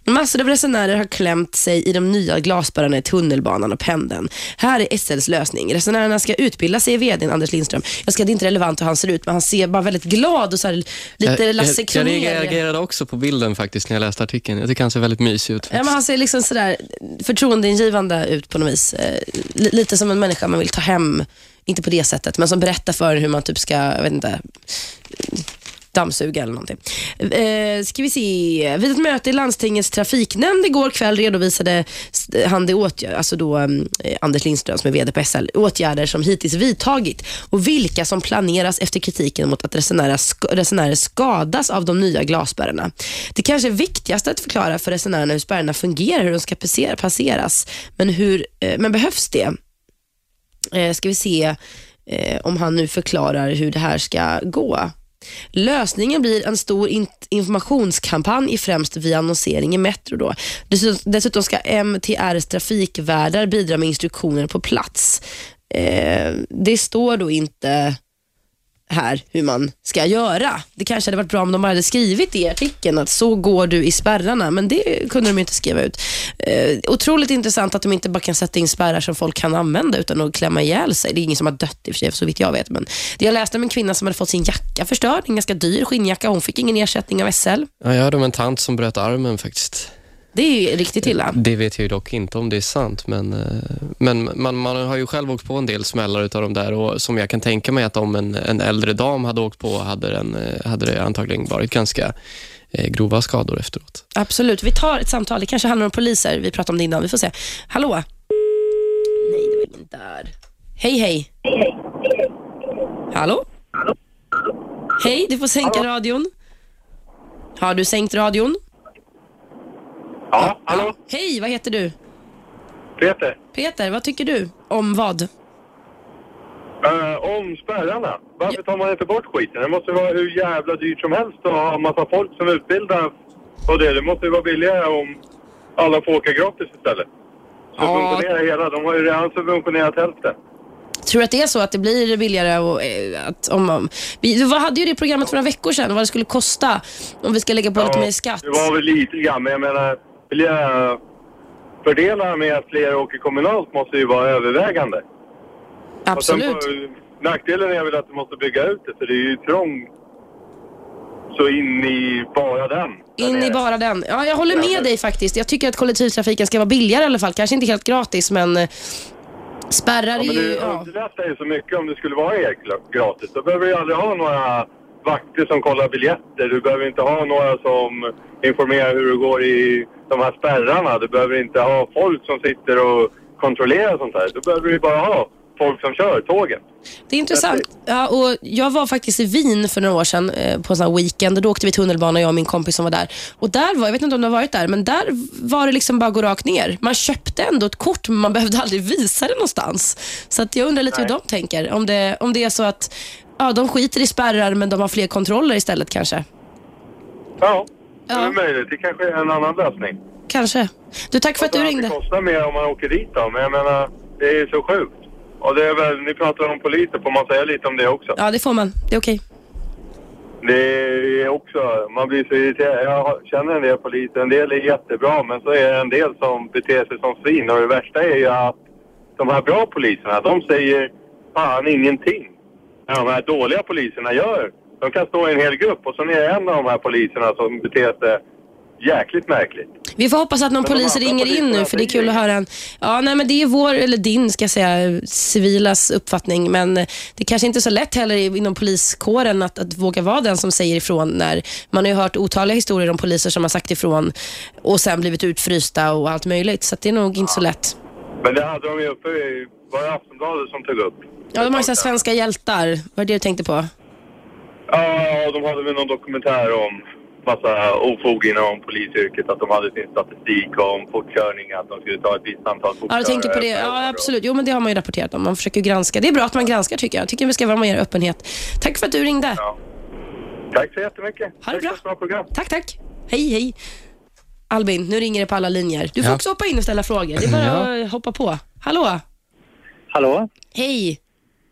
Massor av resenärer har klämt sig i de nya glasspärrarna i tunnelbanan och pendeln. Här är SLs lösning. Resenärerna ska utbilda sig, vdn Anders Lindström. Jag ska det är inte relevant hur han ser ut, men han ser bara väldigt glad och så här, lite jag, Lasse jag, jag Kronér. reagerade också på bilden faktiskt när jag läste artikeln. Jag tycker han ser väldigt mysig ut. Ja, men han ser liksom sådär förtroendeingivande ut på något vis. Eh, li- lite som en människa man vill ta hem, inte på det sättet, men som berättar för hur man typ ska, jag vet inte, dammsuga eller någonting. Eh, ska vi se. Vid ett möte i landstingets trafiknämnd igår kväll redovisade han det åtgärder, alltså då, mm, eh, Anders Lindström som är VD på SL, åtgärder som hittills vidtagit och vilka som planeras efter kritiken mot att resenärer, sk- resenärer skadas av de nya glasspärrarna. Det kanske är viktigast att förklara för resenärerna hur spärrarna fungerar, hur de ska passeras. Men, hur, eh, men behövs det? Eh, ska vi se eh, om han nu förklarar hur det här ska gå. Lösningen blir en stor informationskampanj, främst via annonsering i Metro. Då. Dessutom, dessutom ska MTRs trafikvärdar bidra med instruktioner på plats. Eh, det står då inte här hur man ska göra. Det kanske hade varit bra om de hade skrivit i artikeln att så går du i spärrarna, men det kunde de inte skriva ut. Eh, otroligt intressant att de inte bara kan sätta in spärrar som folk kan använda utan att klämma ihjäl sig. Det är ingen som har dött i och för sig, så vitt jag vet. Men det jag läste om en kvinna som hade fått sin jacka förstörd, en ganska dyr skinnjacka. Hon fick ingen ersättning av SL. Ja, jag hörde om en tant som bröt armen faktiskt. Det är ju riktigt illa. Det vet jag ju dock inte om det är sant, men, eh, men man, man har ju själv åkt på en del smällar utav de där och som jag kan tänka mig att om en, en äldre dam hade åkt på hade, den, eh, hade det antagligen varit ganska eh, grova skador efteråt. Absolut. Vi tar ett samtal. Det kanske handlar om poliser. Vi pratade om det innan. Vi får se. Hallå? Nej, det var ingen där. Hej, hej. Hallå? Hej, du får sänka radion. Har du sänkt radion? Ja, hallå? Hej, vad heter du? Peter. Peter, vad tycker du om vad? Eh, om spärrarna. Varför tar man inte bort skiten? Det måste vara hur jävla dyrt som helst att ha en massa folk som utbildar på det. Det måste ju vara billigare om alla får åka gratis istället. Subventionera hela. De har ju redan subventionerat hälften. Tror du att det är så att det blir billigare och, eh, att om, om vi du hade ju det programmet för några veckor sedan, vad det skulle kosta om vi ska lägga på lite mer skatt. Det var väl lite grann, men jag menar, vill jag fördelarna med att fler åker kommunalt måste ju vara övervägande. Absolut. Och sen på, nackdelen är väl att du måste bygga ut det, för det är ju trångt så in i bara den. In i bara den. Ja, jag håller med dig faktiskt. Jag tycker att kollektivtrafiken ska vara billigare i alla fall. Kanske inte helt gratis, men eh, spärrar Ja, men ju... det Ja. underlättar ju så mycket om det skulle vara helt gra- gratis. Då behöver du ju aldrig ha några vakter som kollar biljetter. Du behöver inte ha några som informerar hur det går i de här spärrarna. Du behöver inte ha folk som sitter och kontrollerar sånt här. Då behöver du bara ha folk som kör tågen. Det är intressant. Ja, och jag var faktiskt i Wien för några år sedan eh, på en sån weekend. Då åkte vi tunnelbana, jag och min kompis som var där. Och där var, jag vet inte om du har varit där, men där var det liksom bara gå rakt ner. Man köpte ändå ett kort, men man behövde [LAUGHS] aldrig visa det någonstans. Så att jag undrar lite hur de tänker. Om det, om det är så att ja, de skiter i spärrar, men de har fler kontroller istället kanske. Ja, det är möjligt. Det kanske är en annan lösning. Kanske. Du, tack för att du ringde. Det kostar mer om man åker dit då, men jag menar, det är ju så sjukt. Och det är väl, ni pratar om poliser, får man säga lite om det också? Ja, det får man. Det är okej. Det är också, man blir så irriterad. Jag känner en del poliser, en del är jättebra men så är det en del som beter sig som svin. Och det värsta är ju att de här bra poliserna, de säger fan ingenting. När de här dåliga poliserna gör. De kan stå i en hel grupp och så är det en av de här poliserna som beter sig jäkligt märkligt. Vi får hoppas att någon polis ringer in nu, för det är kul att höra en... Ja, nej, men det är vår, eller din, ska jag säga, civilas uppfattning. Men eh, det kanske inte är så lätt heller inom poliskåren att, att våga vara den som säger ifrån. när Man har ju hört otaliga historier om poliser som har sagt ifrån och sen blivit utfrysta och allt möjligt. Så det är nog inte så lätt. Men det hade de ju uppe i, var det Aftonbladet som tog upp? Ja, de har ju svenska hjältar. Var det det du tänkte på? Ja, de hade väl någon dokumentär om massa ofog inom polisyrket. Att de hade sin statistik om fortkörning, att de skulle ta ett visst antal Ja, fortkörare. du tänker på det. Ja, absolut. Jo, men det har man ju rapporterat om. Man försöker granska. Det är bra att man granskar tycker jag. Jag tycker vi ska vara mer öppenhet. Tack för att du ringde. Tack så jättemycket. Ha det bra. Bra program. Tack, tack. Hej, hej. Albin, nu ringer det på alla linjer. Du får Ja. också hoppa in och ställa frågor. Det är bara att hoppa på. Hallå? Hallå? Hej.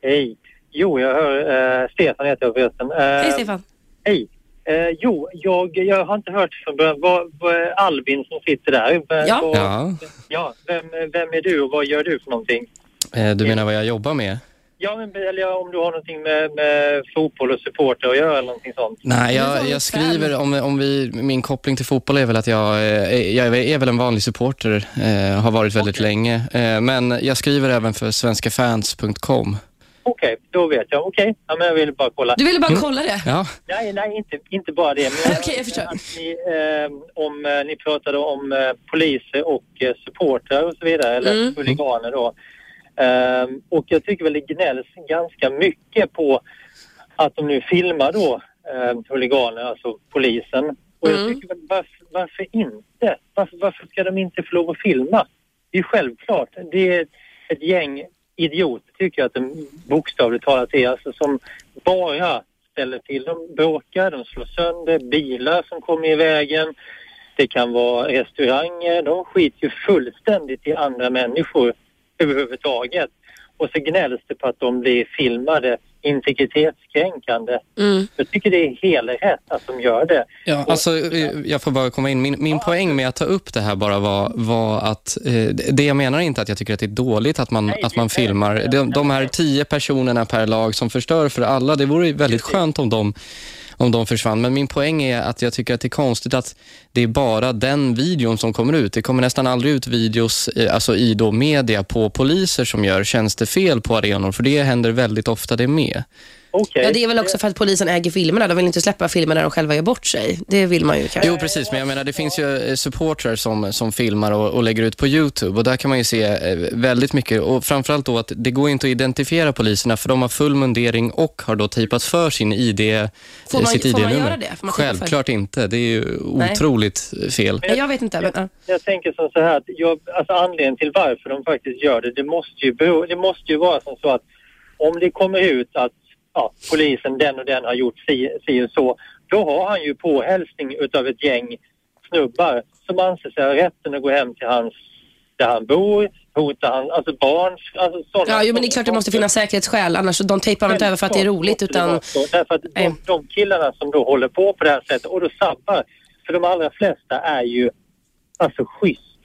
Hej. Jo, jag hör... Eh, Stefan heter jag förresten. Eh, Hej, Stefan. Hej. Eh, jo, jag, jag har inte hört från början. Vad, vad är Albin som sitter där? Ja. Vad, Ja. ja vem, vem är du och vad gör du för någonting? Eh, Du menar vad jag jobbar med? Ja, men, eller om du har någonting med, med fotboll och supporter att göra eller någonting sånt. Nej, jag, jag skriver om, om vi, min koppling till fotboll är väl att jag, eh, jag är väl en vanlig supporter, eh, har varit väldigt länge. Eh, men jag skriver även för svenskafans.com. Okej, då vet jag. Okej, ja, men jag ville bara kolla. Du ville bara kolla det? Ja. Nej, nej inte, inte bara det. [LAUGHS] Okej, jag förstår. Att ni, eh, om, eh, ni pratade om eh, poliser och eh, supportrar och så vidare, eller Mm. huliganer då. Eh, och jag tycker väl det gnälls ganska mycket på att de nu filmar då eh, huliganer, alltså polisen. Och jag Mm. tycker väl varför, varför inte? Varför, varför ska de inte få lov att filma? Det är självklart. Det är ett gäng idioter tycker jag att de bokstavligt talat är, alltså som bara ställer till. De bråkar, de slår sönder bilar som kommer i vägen. Det kan vara restauranger. De skiter ju fullständigt i andra människor överhuvudtaget. Och så gnälls det på att de blir filmade integritetskränkande. Mm. Jag tycker det är helt rätt att de gör det. Ja, alltså, eh, jag får bara komma in. Min, min poäng med att ta upp det här bara var, var att eh, det jag menar inte att jag tycker att det är dåligt att man, att man filmar. De, de här tio personerna per lag som förstör för alla, det vore ju väldigt skönt om de, om de försvann. Men min poäng är att jag tycker att det är konstigt att det är bara den videon som kommer ut. Det kommer nästan aldrig ut videos eh, alltså i då media på poliser som gör tjänstefel på arenor, för det händer väldigt ofta det med. Ja, det är väl också för att polisen äger filmerna. De vill inte släppa filmer när de själva gör bort sig. Det vill man ju kanske. Jo, precis. Men jag menar, det finns ju eh, supportrar som, som filmar och, och lägger ut på YouTube. Och där kan man ju se eh, väldigt mycket. Och framförallt då att det går inte att identifiera poliserna för de har full mundering och har då tejpat för sin ID, Får man- sitt får man ID-nummer. göra det? Man? Självklart inte. Det är ju Nej. otroligt fel. Nej, Jag vet inte. Men, ja. Jag tänker som så här att jag, alltså anledningen till varför de faktiskt gör det, det måste ju, bero, det måste ju vara som så att om det kommer ut att ja, polisen den och den har gjort si, si och så, då har han ju påhälsning utav ett gäng snubbar som anser sig ha rätten att gå hem till hans, där han bor, hota hans, alltså barns, alltså sådana. Ja, jo, men det är klart det måste finnas säkerhetsskäl. Annars de tejpar inte över för att det är roligt. Utan, Därför att de, de killarna som då håller på på det här sättet och då sabbar, för de allra flesta är ju alltså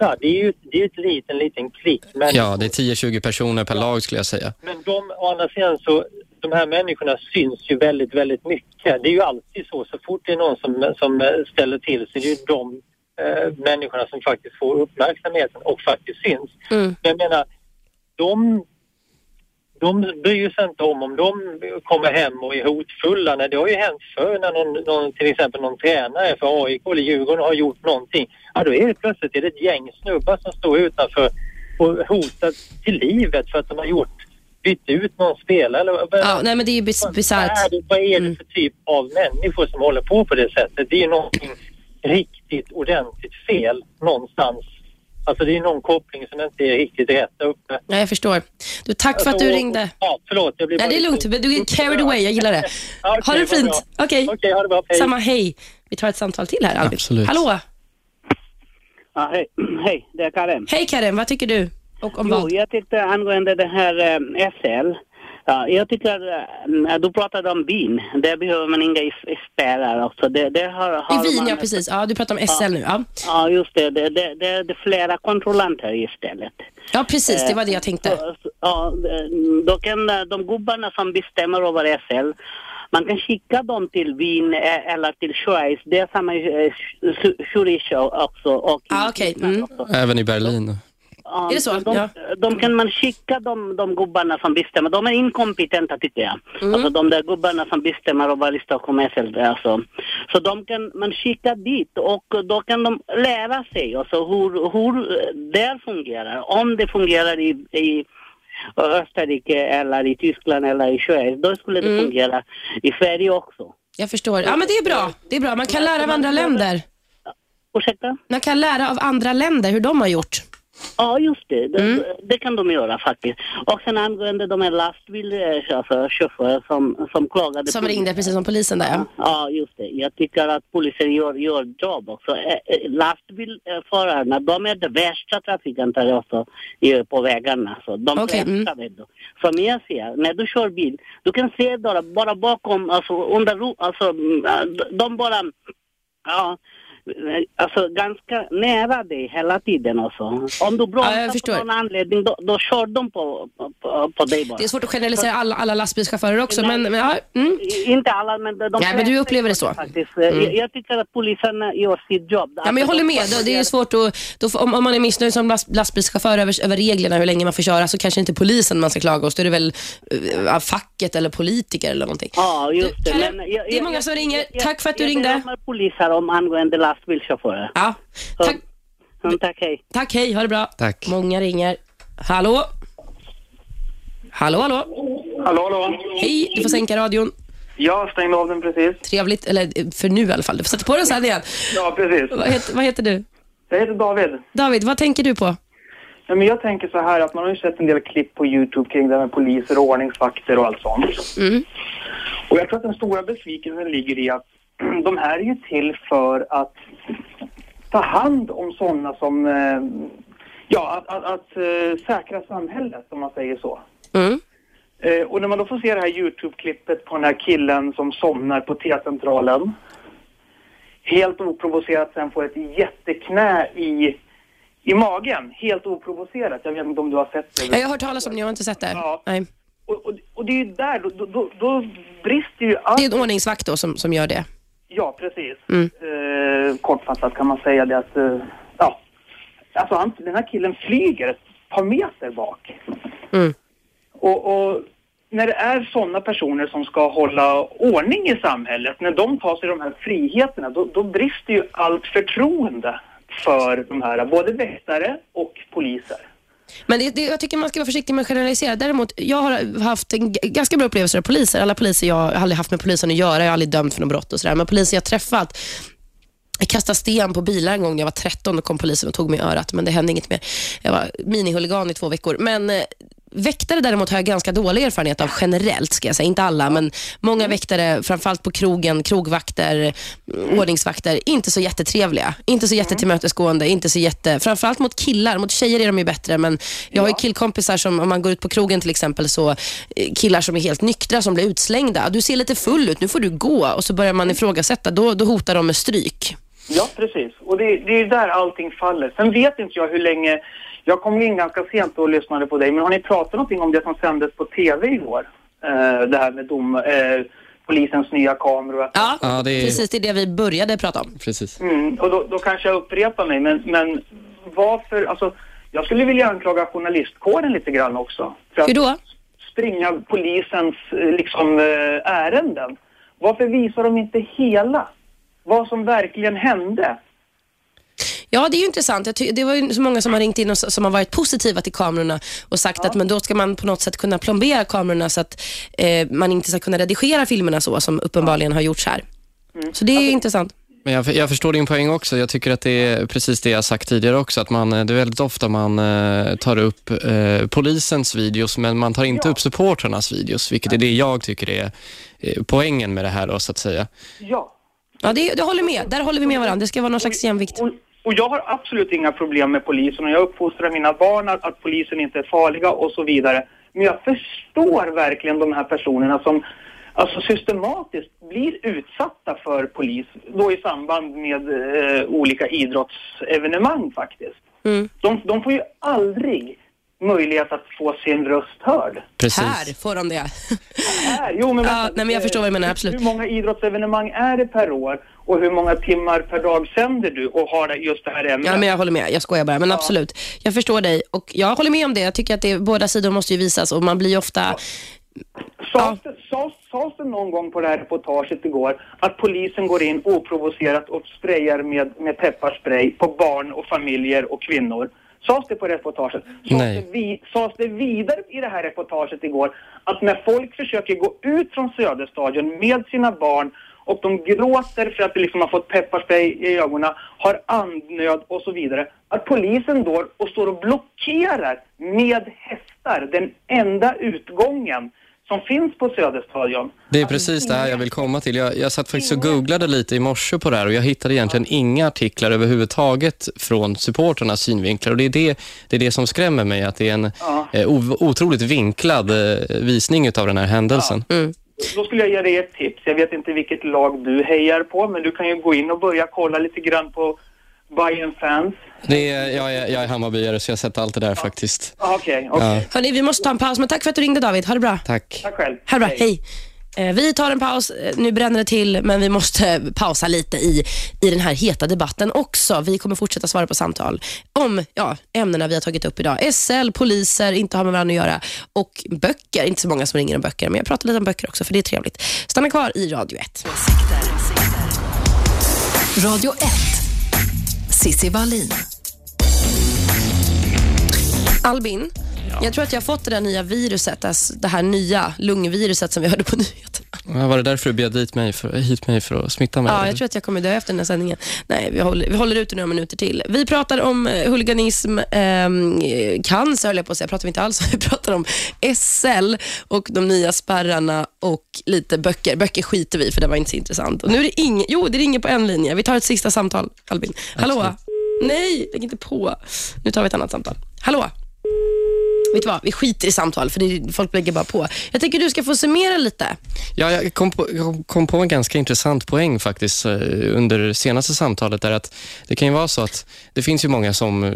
schyssta. Det är ju det är ju ett liten, liten klick. Men, Ja, det är 10-20 personer per lag skulle jag säga. men de, å andra sidan så, de här människorna syns ju väldigt, väldigt mycket. Det är ju alltid så. Så fort det är någon som, som eh, ställer till så är det ju de eh, människorna som faktiskt får uppmärksamheten och faktiskt syns. Mm. Men jag menar, de, de bryr sig inte om om de kommer hem och är hotfulla. Nej, det har ju hänt förr när någon, någon, till exempel någon tränare för AIK eller Djurgården har gjort någonting. Ja, då är det plötsligt är det ett gäng snubbar som står utanför och hotar till livet för att de har gjort bytt ut någon spelare. Eller, ja, nej, men det är ju bisarrt. är det, vad är det för typ av människor som håller på på det sättet? Det är ju någonting riktigt ordentligt fel någonstans. Alltså det är någon koppling som inte är riktigt rätt där uppe. Nej, jag förstår. Du, tack för att du Så- ringde. Ja, förlåt. Jag blir Nej, bara det är lugnt. Du är carried away. Jag gillar det. [LAUGHS] Ja, okej, ha det fint. Okej. Okej, ha det bra. Hej. Samma, hej. Vi tar ett samtal till här, Albin. Absolut. Hallå. Ja, hej. [CLEARS THROAT] hej, det är Karen. Hej Karen, vad tycker du? Och om Jo, vad? jag tyckte angående det här eh, SL. Ja, jag tycker, eh, du pratade om bin. Där behöver man inga spärrar också. Det, det har, har I Wien, man, ja precis. Ja, du pratar om SL nu. Ja, Ja, just det. Det, det, det, det är flera kontrollanter istället. ja precis. Det var det jag Eh, tänkte. Ja, då kan eh, de gubbarna som bestämmer över SL, man kan skicka dem till Wien eller till Schweiz. Det är samma i Zürich också. Och ah, okej. Mm. Även i Berlin. Är det så? De, Ja. de kan man skicka de, de gubbarna som bestämmer. De är inkompetenta tycker jag. Mm. Alltså de där gubbarna som bestämmer över i Stockholm SL. Alltså. Så de kan man skicka dit och då kan de lära sig alltså hur, hur det fungerar. Om det fungerar i, i Österrike eller i Tyskland eller i Schweiz, då skulle det Mm. fungera i Sverige också. Jag förstår. Ja, men det är bra. Det är bra. Man kan lära av andra länder. Ursäkta? Man kan lära av andra länder hur de har gjort. Ja, just det. Det, Mm. det kan de göra faktiskt. Och sen angående de här lastbilschaufförer som, som klagade. Som ringde, precis som polisen där. Ja. Ja, just det. Jag tycker att polisen gör, gör jobb också. Lastbilförarna, de är de värsta trafikanterna också på vägarna. Så de Okej, mm. Som jag ser, när du kör bil, du kan se bara, bara bakom, alltså under alltså mm, de bara, ja, alltså, ganska nära dig hela tiden också. Om du bromsar på någon anledning, då, då kör de på, på, på dig bara. Det är svårt att generalisera alla, alla lastbilschaufförer också, men, men ja, mm. Inte alla, men de Nej, men du upplever det så. Faktiskt. Mm. Jag, jag tycker att polisen gör sitt jobb. Ja, men jag håller med. Det- är svårt att, då, om, om man är missnöjd som last, lastbilschaufför över, över reglerna, hur länge man får köra, så kanske inte polisen man ska klaga hos. Då är det väl uh, facket eller politiker eller någonting. Ja, just det. Kalle, Men jag- det är många som ringer. Tack för att du jag ringde. berömmer poliser om angående lastbilschaufförer. Ja. Tack. tack, hej. Tack, hej. Ha det bra. Tack. Många ringer. Hallå? Hallå, hallå? Hallå, hallå. Hej, du får sänka radion. Jag stängde av den precis. Trevligt, eller för nu i alla fall. Du får sätta på den sen igen. Ja, precis. Vad heter, vad heter du? Jag heter David. David, vad tänker du på? Ja, men jag tänker så här att man har ju sett en del klipp på Youtube kring det här med poliser och ordningsvakter och allt sånt. Mm. Och jag tror att den stora besvikelsen ligger i att [CLEARS THROAT] de här är ju till för att ta hand om sådana som, eh, ja, att, att, att eh, säkra samhället om man säger så. Mm. Eh, och när man då får se det här Youtube-klippet på den här killen som somnar på T-centralen. Helt oprovocerat sen får ett jätteknä i, i magen. Helt oprovocerat. Jag vet inte om du har sett det. Ja, jag har hört talas om det, jag har inte sett det. Nej. Och, och, och det är ju där, då, då, då brister ju allt. Det är en ordningsvakt då som, som gör det. Ja, precis. Mm. Eh, kortfattat kan man säga det att, eh, ja, alltså han, den här killen flyger ett par meter bak. Mm. Och, och när det är sådana personer som ska hålla ordning i samhället, när de tar sig de här friheterna, då, då brister ju allt förtroende för de här, både väktare och poliser. Men det, det, jag tycker man ska vara försiktig med att generalisera. Däremot, jag har haft en ganska bra upplevelse av poliser. Alla poliser jag, har aldrig haft med polisen att göra. Jag har aldrig dömt för något brott och sådär. Men poliser jag träffat, jag kastade sten på bilar en gång när jag var 13 och kom polisen och tog mig i örat. Men det hände inget mer. Jag var minihuligan i två veckor. Men eh, väktare däremot har jag ganska dålig erfarenhet av generellt, ska jag säga. Inte alla, men många väktare, framförallt på krogen, krogvakter, mm, ordningsvakter, inte så jättetrevliga. Inte så jättetillmötesgående, inte så jätte... Framförallt mot killar. Mot tjejer är de ju bättre, men jag har ju killkompisar som, om man går ut på krogen till exempel, så eh, killar som är helt nyktra som blir utslängda. Du ser lite full ut, nu får du gå. Och så börjar man ifrågasätta. Då, då hotar de med stryk. Ja, precis. Och det, det är ju där allting faller. Sen vet inte jag hur länge... Jag kom in ganska sent och lyssnade på dig, men har ni pratat någonting om det som sändes på tv igår? Eh, det här med dom, eh, polisens nya kameror. Ja, Ja, det är- precis. Det är det vi började prata om. Precis. Mm, och då, då kanske jag upprepar mig, men, men varför... Alltså, jag skulle vilja anklaga journalistkåren lite grann också. För att Hur då? springa polisens eh, liksom, eh, ärenden. Varför visar de inte hela? Vad som verkligen hände? Ja, det är ju intressant. Det var ju så många som har ringt in och som har varit positiva till kamerorna och sagt att men då ska man på något sätt kunna plombera kamerorna så att eh, man inte ska kunna redigera filmerna så som uppenbarligen har gjorts här. Så det är ju intressant. Men jag, jag förstår din poäng också. Jag tycker att det är precis det jag sagt tidigare också. Att man, det är väldigt ofta man eh, tar upp eh, polisens videos, men man tar inte upp supportrarnas videos, vilket är det jag tycker är eh, poängen med det här då, så att säga. Ja. Ja, det, det håller med. Där håller vi med varandra. Det ska vara någon slags jämvikt. Och jag har absolut inga problem med polisen och jag uppfostrar mina barn att, att polisen inte är farliga och så vidare. Men jag förstår verkligen de här personerna som alltså systematiskt blir utsatta för polis då i samband med eh, olika idrottsevenemang faktiskt. Mm. De, de får ju aldrig möjlighet att få sin röst hörd. Här får de det. Här, jo, men, ja, nej, men jag förstår vad du menar, absolut. Hur många idrottsevenemang är det per år och hur många timmar per dag sänder du och har just det här ämnet? Ja, men jag håller med. Jag skojar bara. Men absolut. Jag förstår dig och jag håller med om det. Jag tycker att det, båda sidor måste ju visas och man blir ju ofta... Sades det, sades, sades det någon gång på det här reportaget igår att polisen går in oprovocerat och sprayar med, med pepparspray på barn och familjer och kvinnor? Sades det på reportaget? Sades det, vi, sades det vidare i det här reportaget igår att när folk försöker gå ut från Söderstadion med sina barn och de gråter för att de liksom har fått pepparspray i ögonen, har andnöd och så vidare, att polisen då och står och blockerar med hästar den enda utgången som finns på Söderstadion. Det är precis det här jag vill komma till. Jag, jag satt faktiskt och googlade lite i morse på det här och jag hittade egentligen inga artiklar överhuvudtaget från supporternas synvinklar. Och det är det, det är det som skrämmer mig, att det är en Ja. eh, o- otroligt vinklad eh, visning av den här händelsen. Mm. då skulle jag ge dig ett tips. Jag vet inte vilket lag du hejar på, men du kan ju gå in och börja kolla lite grann på Bayern fans. Det är, jag, är, jag är Hammarbyare så jag har sett allt det där faktiskt. Ah, Okej, okej. Ja. Hörni, vi måste ta en paus, men tack för att du ringde David. Ha det bra. Tack. Tack själv. Ha det bra, hej. Eh, Vi tar en paus. Eh, Nu bränner det till, men vi måste pausa lite i, i den här heta debatten också. Vi kommer fortsätta svara på samtal om ja, ämnena vi har tagit upp idag. SL, poliser, inte har med varandra att göra och böcker. Inte så många som ringer om böcker, men jag pratar lite om böcker också, för det är trevligt. Stanna kvar i Radio 1. Radio 1. Sissi Wallin. Albin, jag tror att jag har fått det där nya viruset, alltså det här nya lungviruset som vi hörde på [LAUGHS] nyheterna. Ja, Var det därför du bjöd dit mig för, hit mig för att smitta mig? Ja, eller? jag tror att jag kommer dö efter den här sändningen. Nej, vi håller, vi håller ut i några minuter till. Vi pratar om eh, huliganism, ehm, cancer höll jag på att säga, pratar vi inte alls om. [LAUGHS] Vi pratar om SL och de nya spärrarna och lite böcker. Böcker skiter vi för det var inte så intressant. Och nu är det ing jo, det ringer på en linje. Vi tar ett sista samtal, Albin. Hallå? Nej, lägg inte på. Nu tar vi ett annat samtal. Hallå? Vet du vad, vi skiter i samtal för det, folk lägger bara på. Jag tycker du ska få summera lite. Ja, jag kom på, jag kom på en ganska intressant poäng faktiskt eh, under det senaste samtalet. Där att det kan ju vara så att det finns ju många som eh,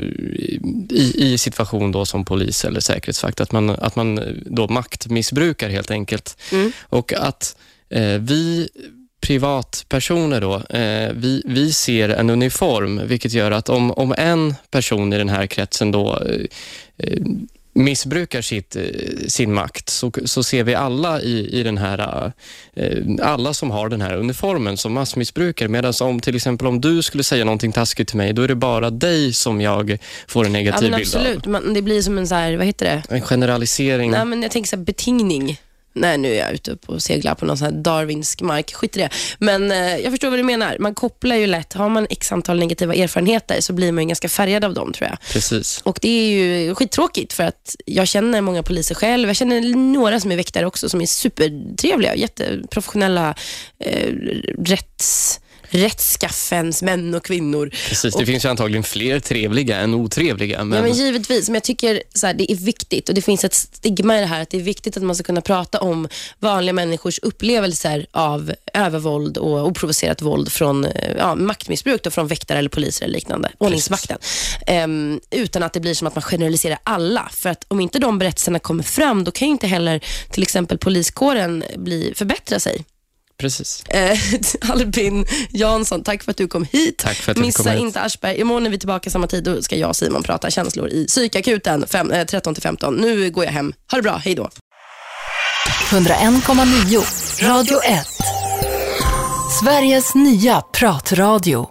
i, i situation då som polis eller säkerhetsvakt, att man, att man eh, då maktmissbrukar helt enkelt. Och att eh, vi privatpersoner då, eh, vi, vi ser en uniform, vilket gör att om, om en person i den här kretsen då eh, missbrukar sitt, eh, sin makt så, så ser vi alla i, i den här, eh, alla som har den här uniformen som massmissbrukare. Medan om till exempel om du skulle säga någonting taskigt till mig, då är det bara dig som jag får en Ja, negativ men bild av. absolut. Man, det blir som en så här, vad heter det? En generalisering. Nej, men jag tänker så här, betingning. Nej, nu är jag ute och seglar på någon sån här darwinsk mark. Skit i det. Men eh, jag förstår vad du menar. Man kopplar ju lätt. Har man x antal negativa erfarenheter så blir man ju ganska färgad av dem, tror jag. Precis. Och det är ju skittråkigt för att jag känner många poliser själv. Jag känner några som är väktare också som är supertrevliga, jätteprofessionella, eh, rätts, rättskaffens män och kvinnor. Precis, det Och- finns ju antagligen fler trevliga än otrevliga. Men... Ja, men givetvis. Men jag tycker så här, det är viktigt och det finns ett stigma i det här att det är viktigt att man ska kunna prata om vanliga människors upplevelser av övervåld och oprovocerat våld från eh, ja, maktmissbruk då, från väktare eller poliser eller liknande. Ordningsvakten. Ehm, utan att det blir som att man generaliserar alla. För att om inte de berättelserna kommer fram, då kan inte heller till exempel poliskåren bli, förbättra sig. Precis. Eh, [LAUGHS] Albin Jansson, tack för att du kom hit. Tack för att Missa komma hit. inte Aschberg. Imorgon är vi tillbaka samma tid. Då ska jag och Simon prata känslor i psykakuten fem- eh, 13-15. Nu går jag hem. Ha det bra. Hej då. 101,9 Radio 1. Sveriges nya pratradio.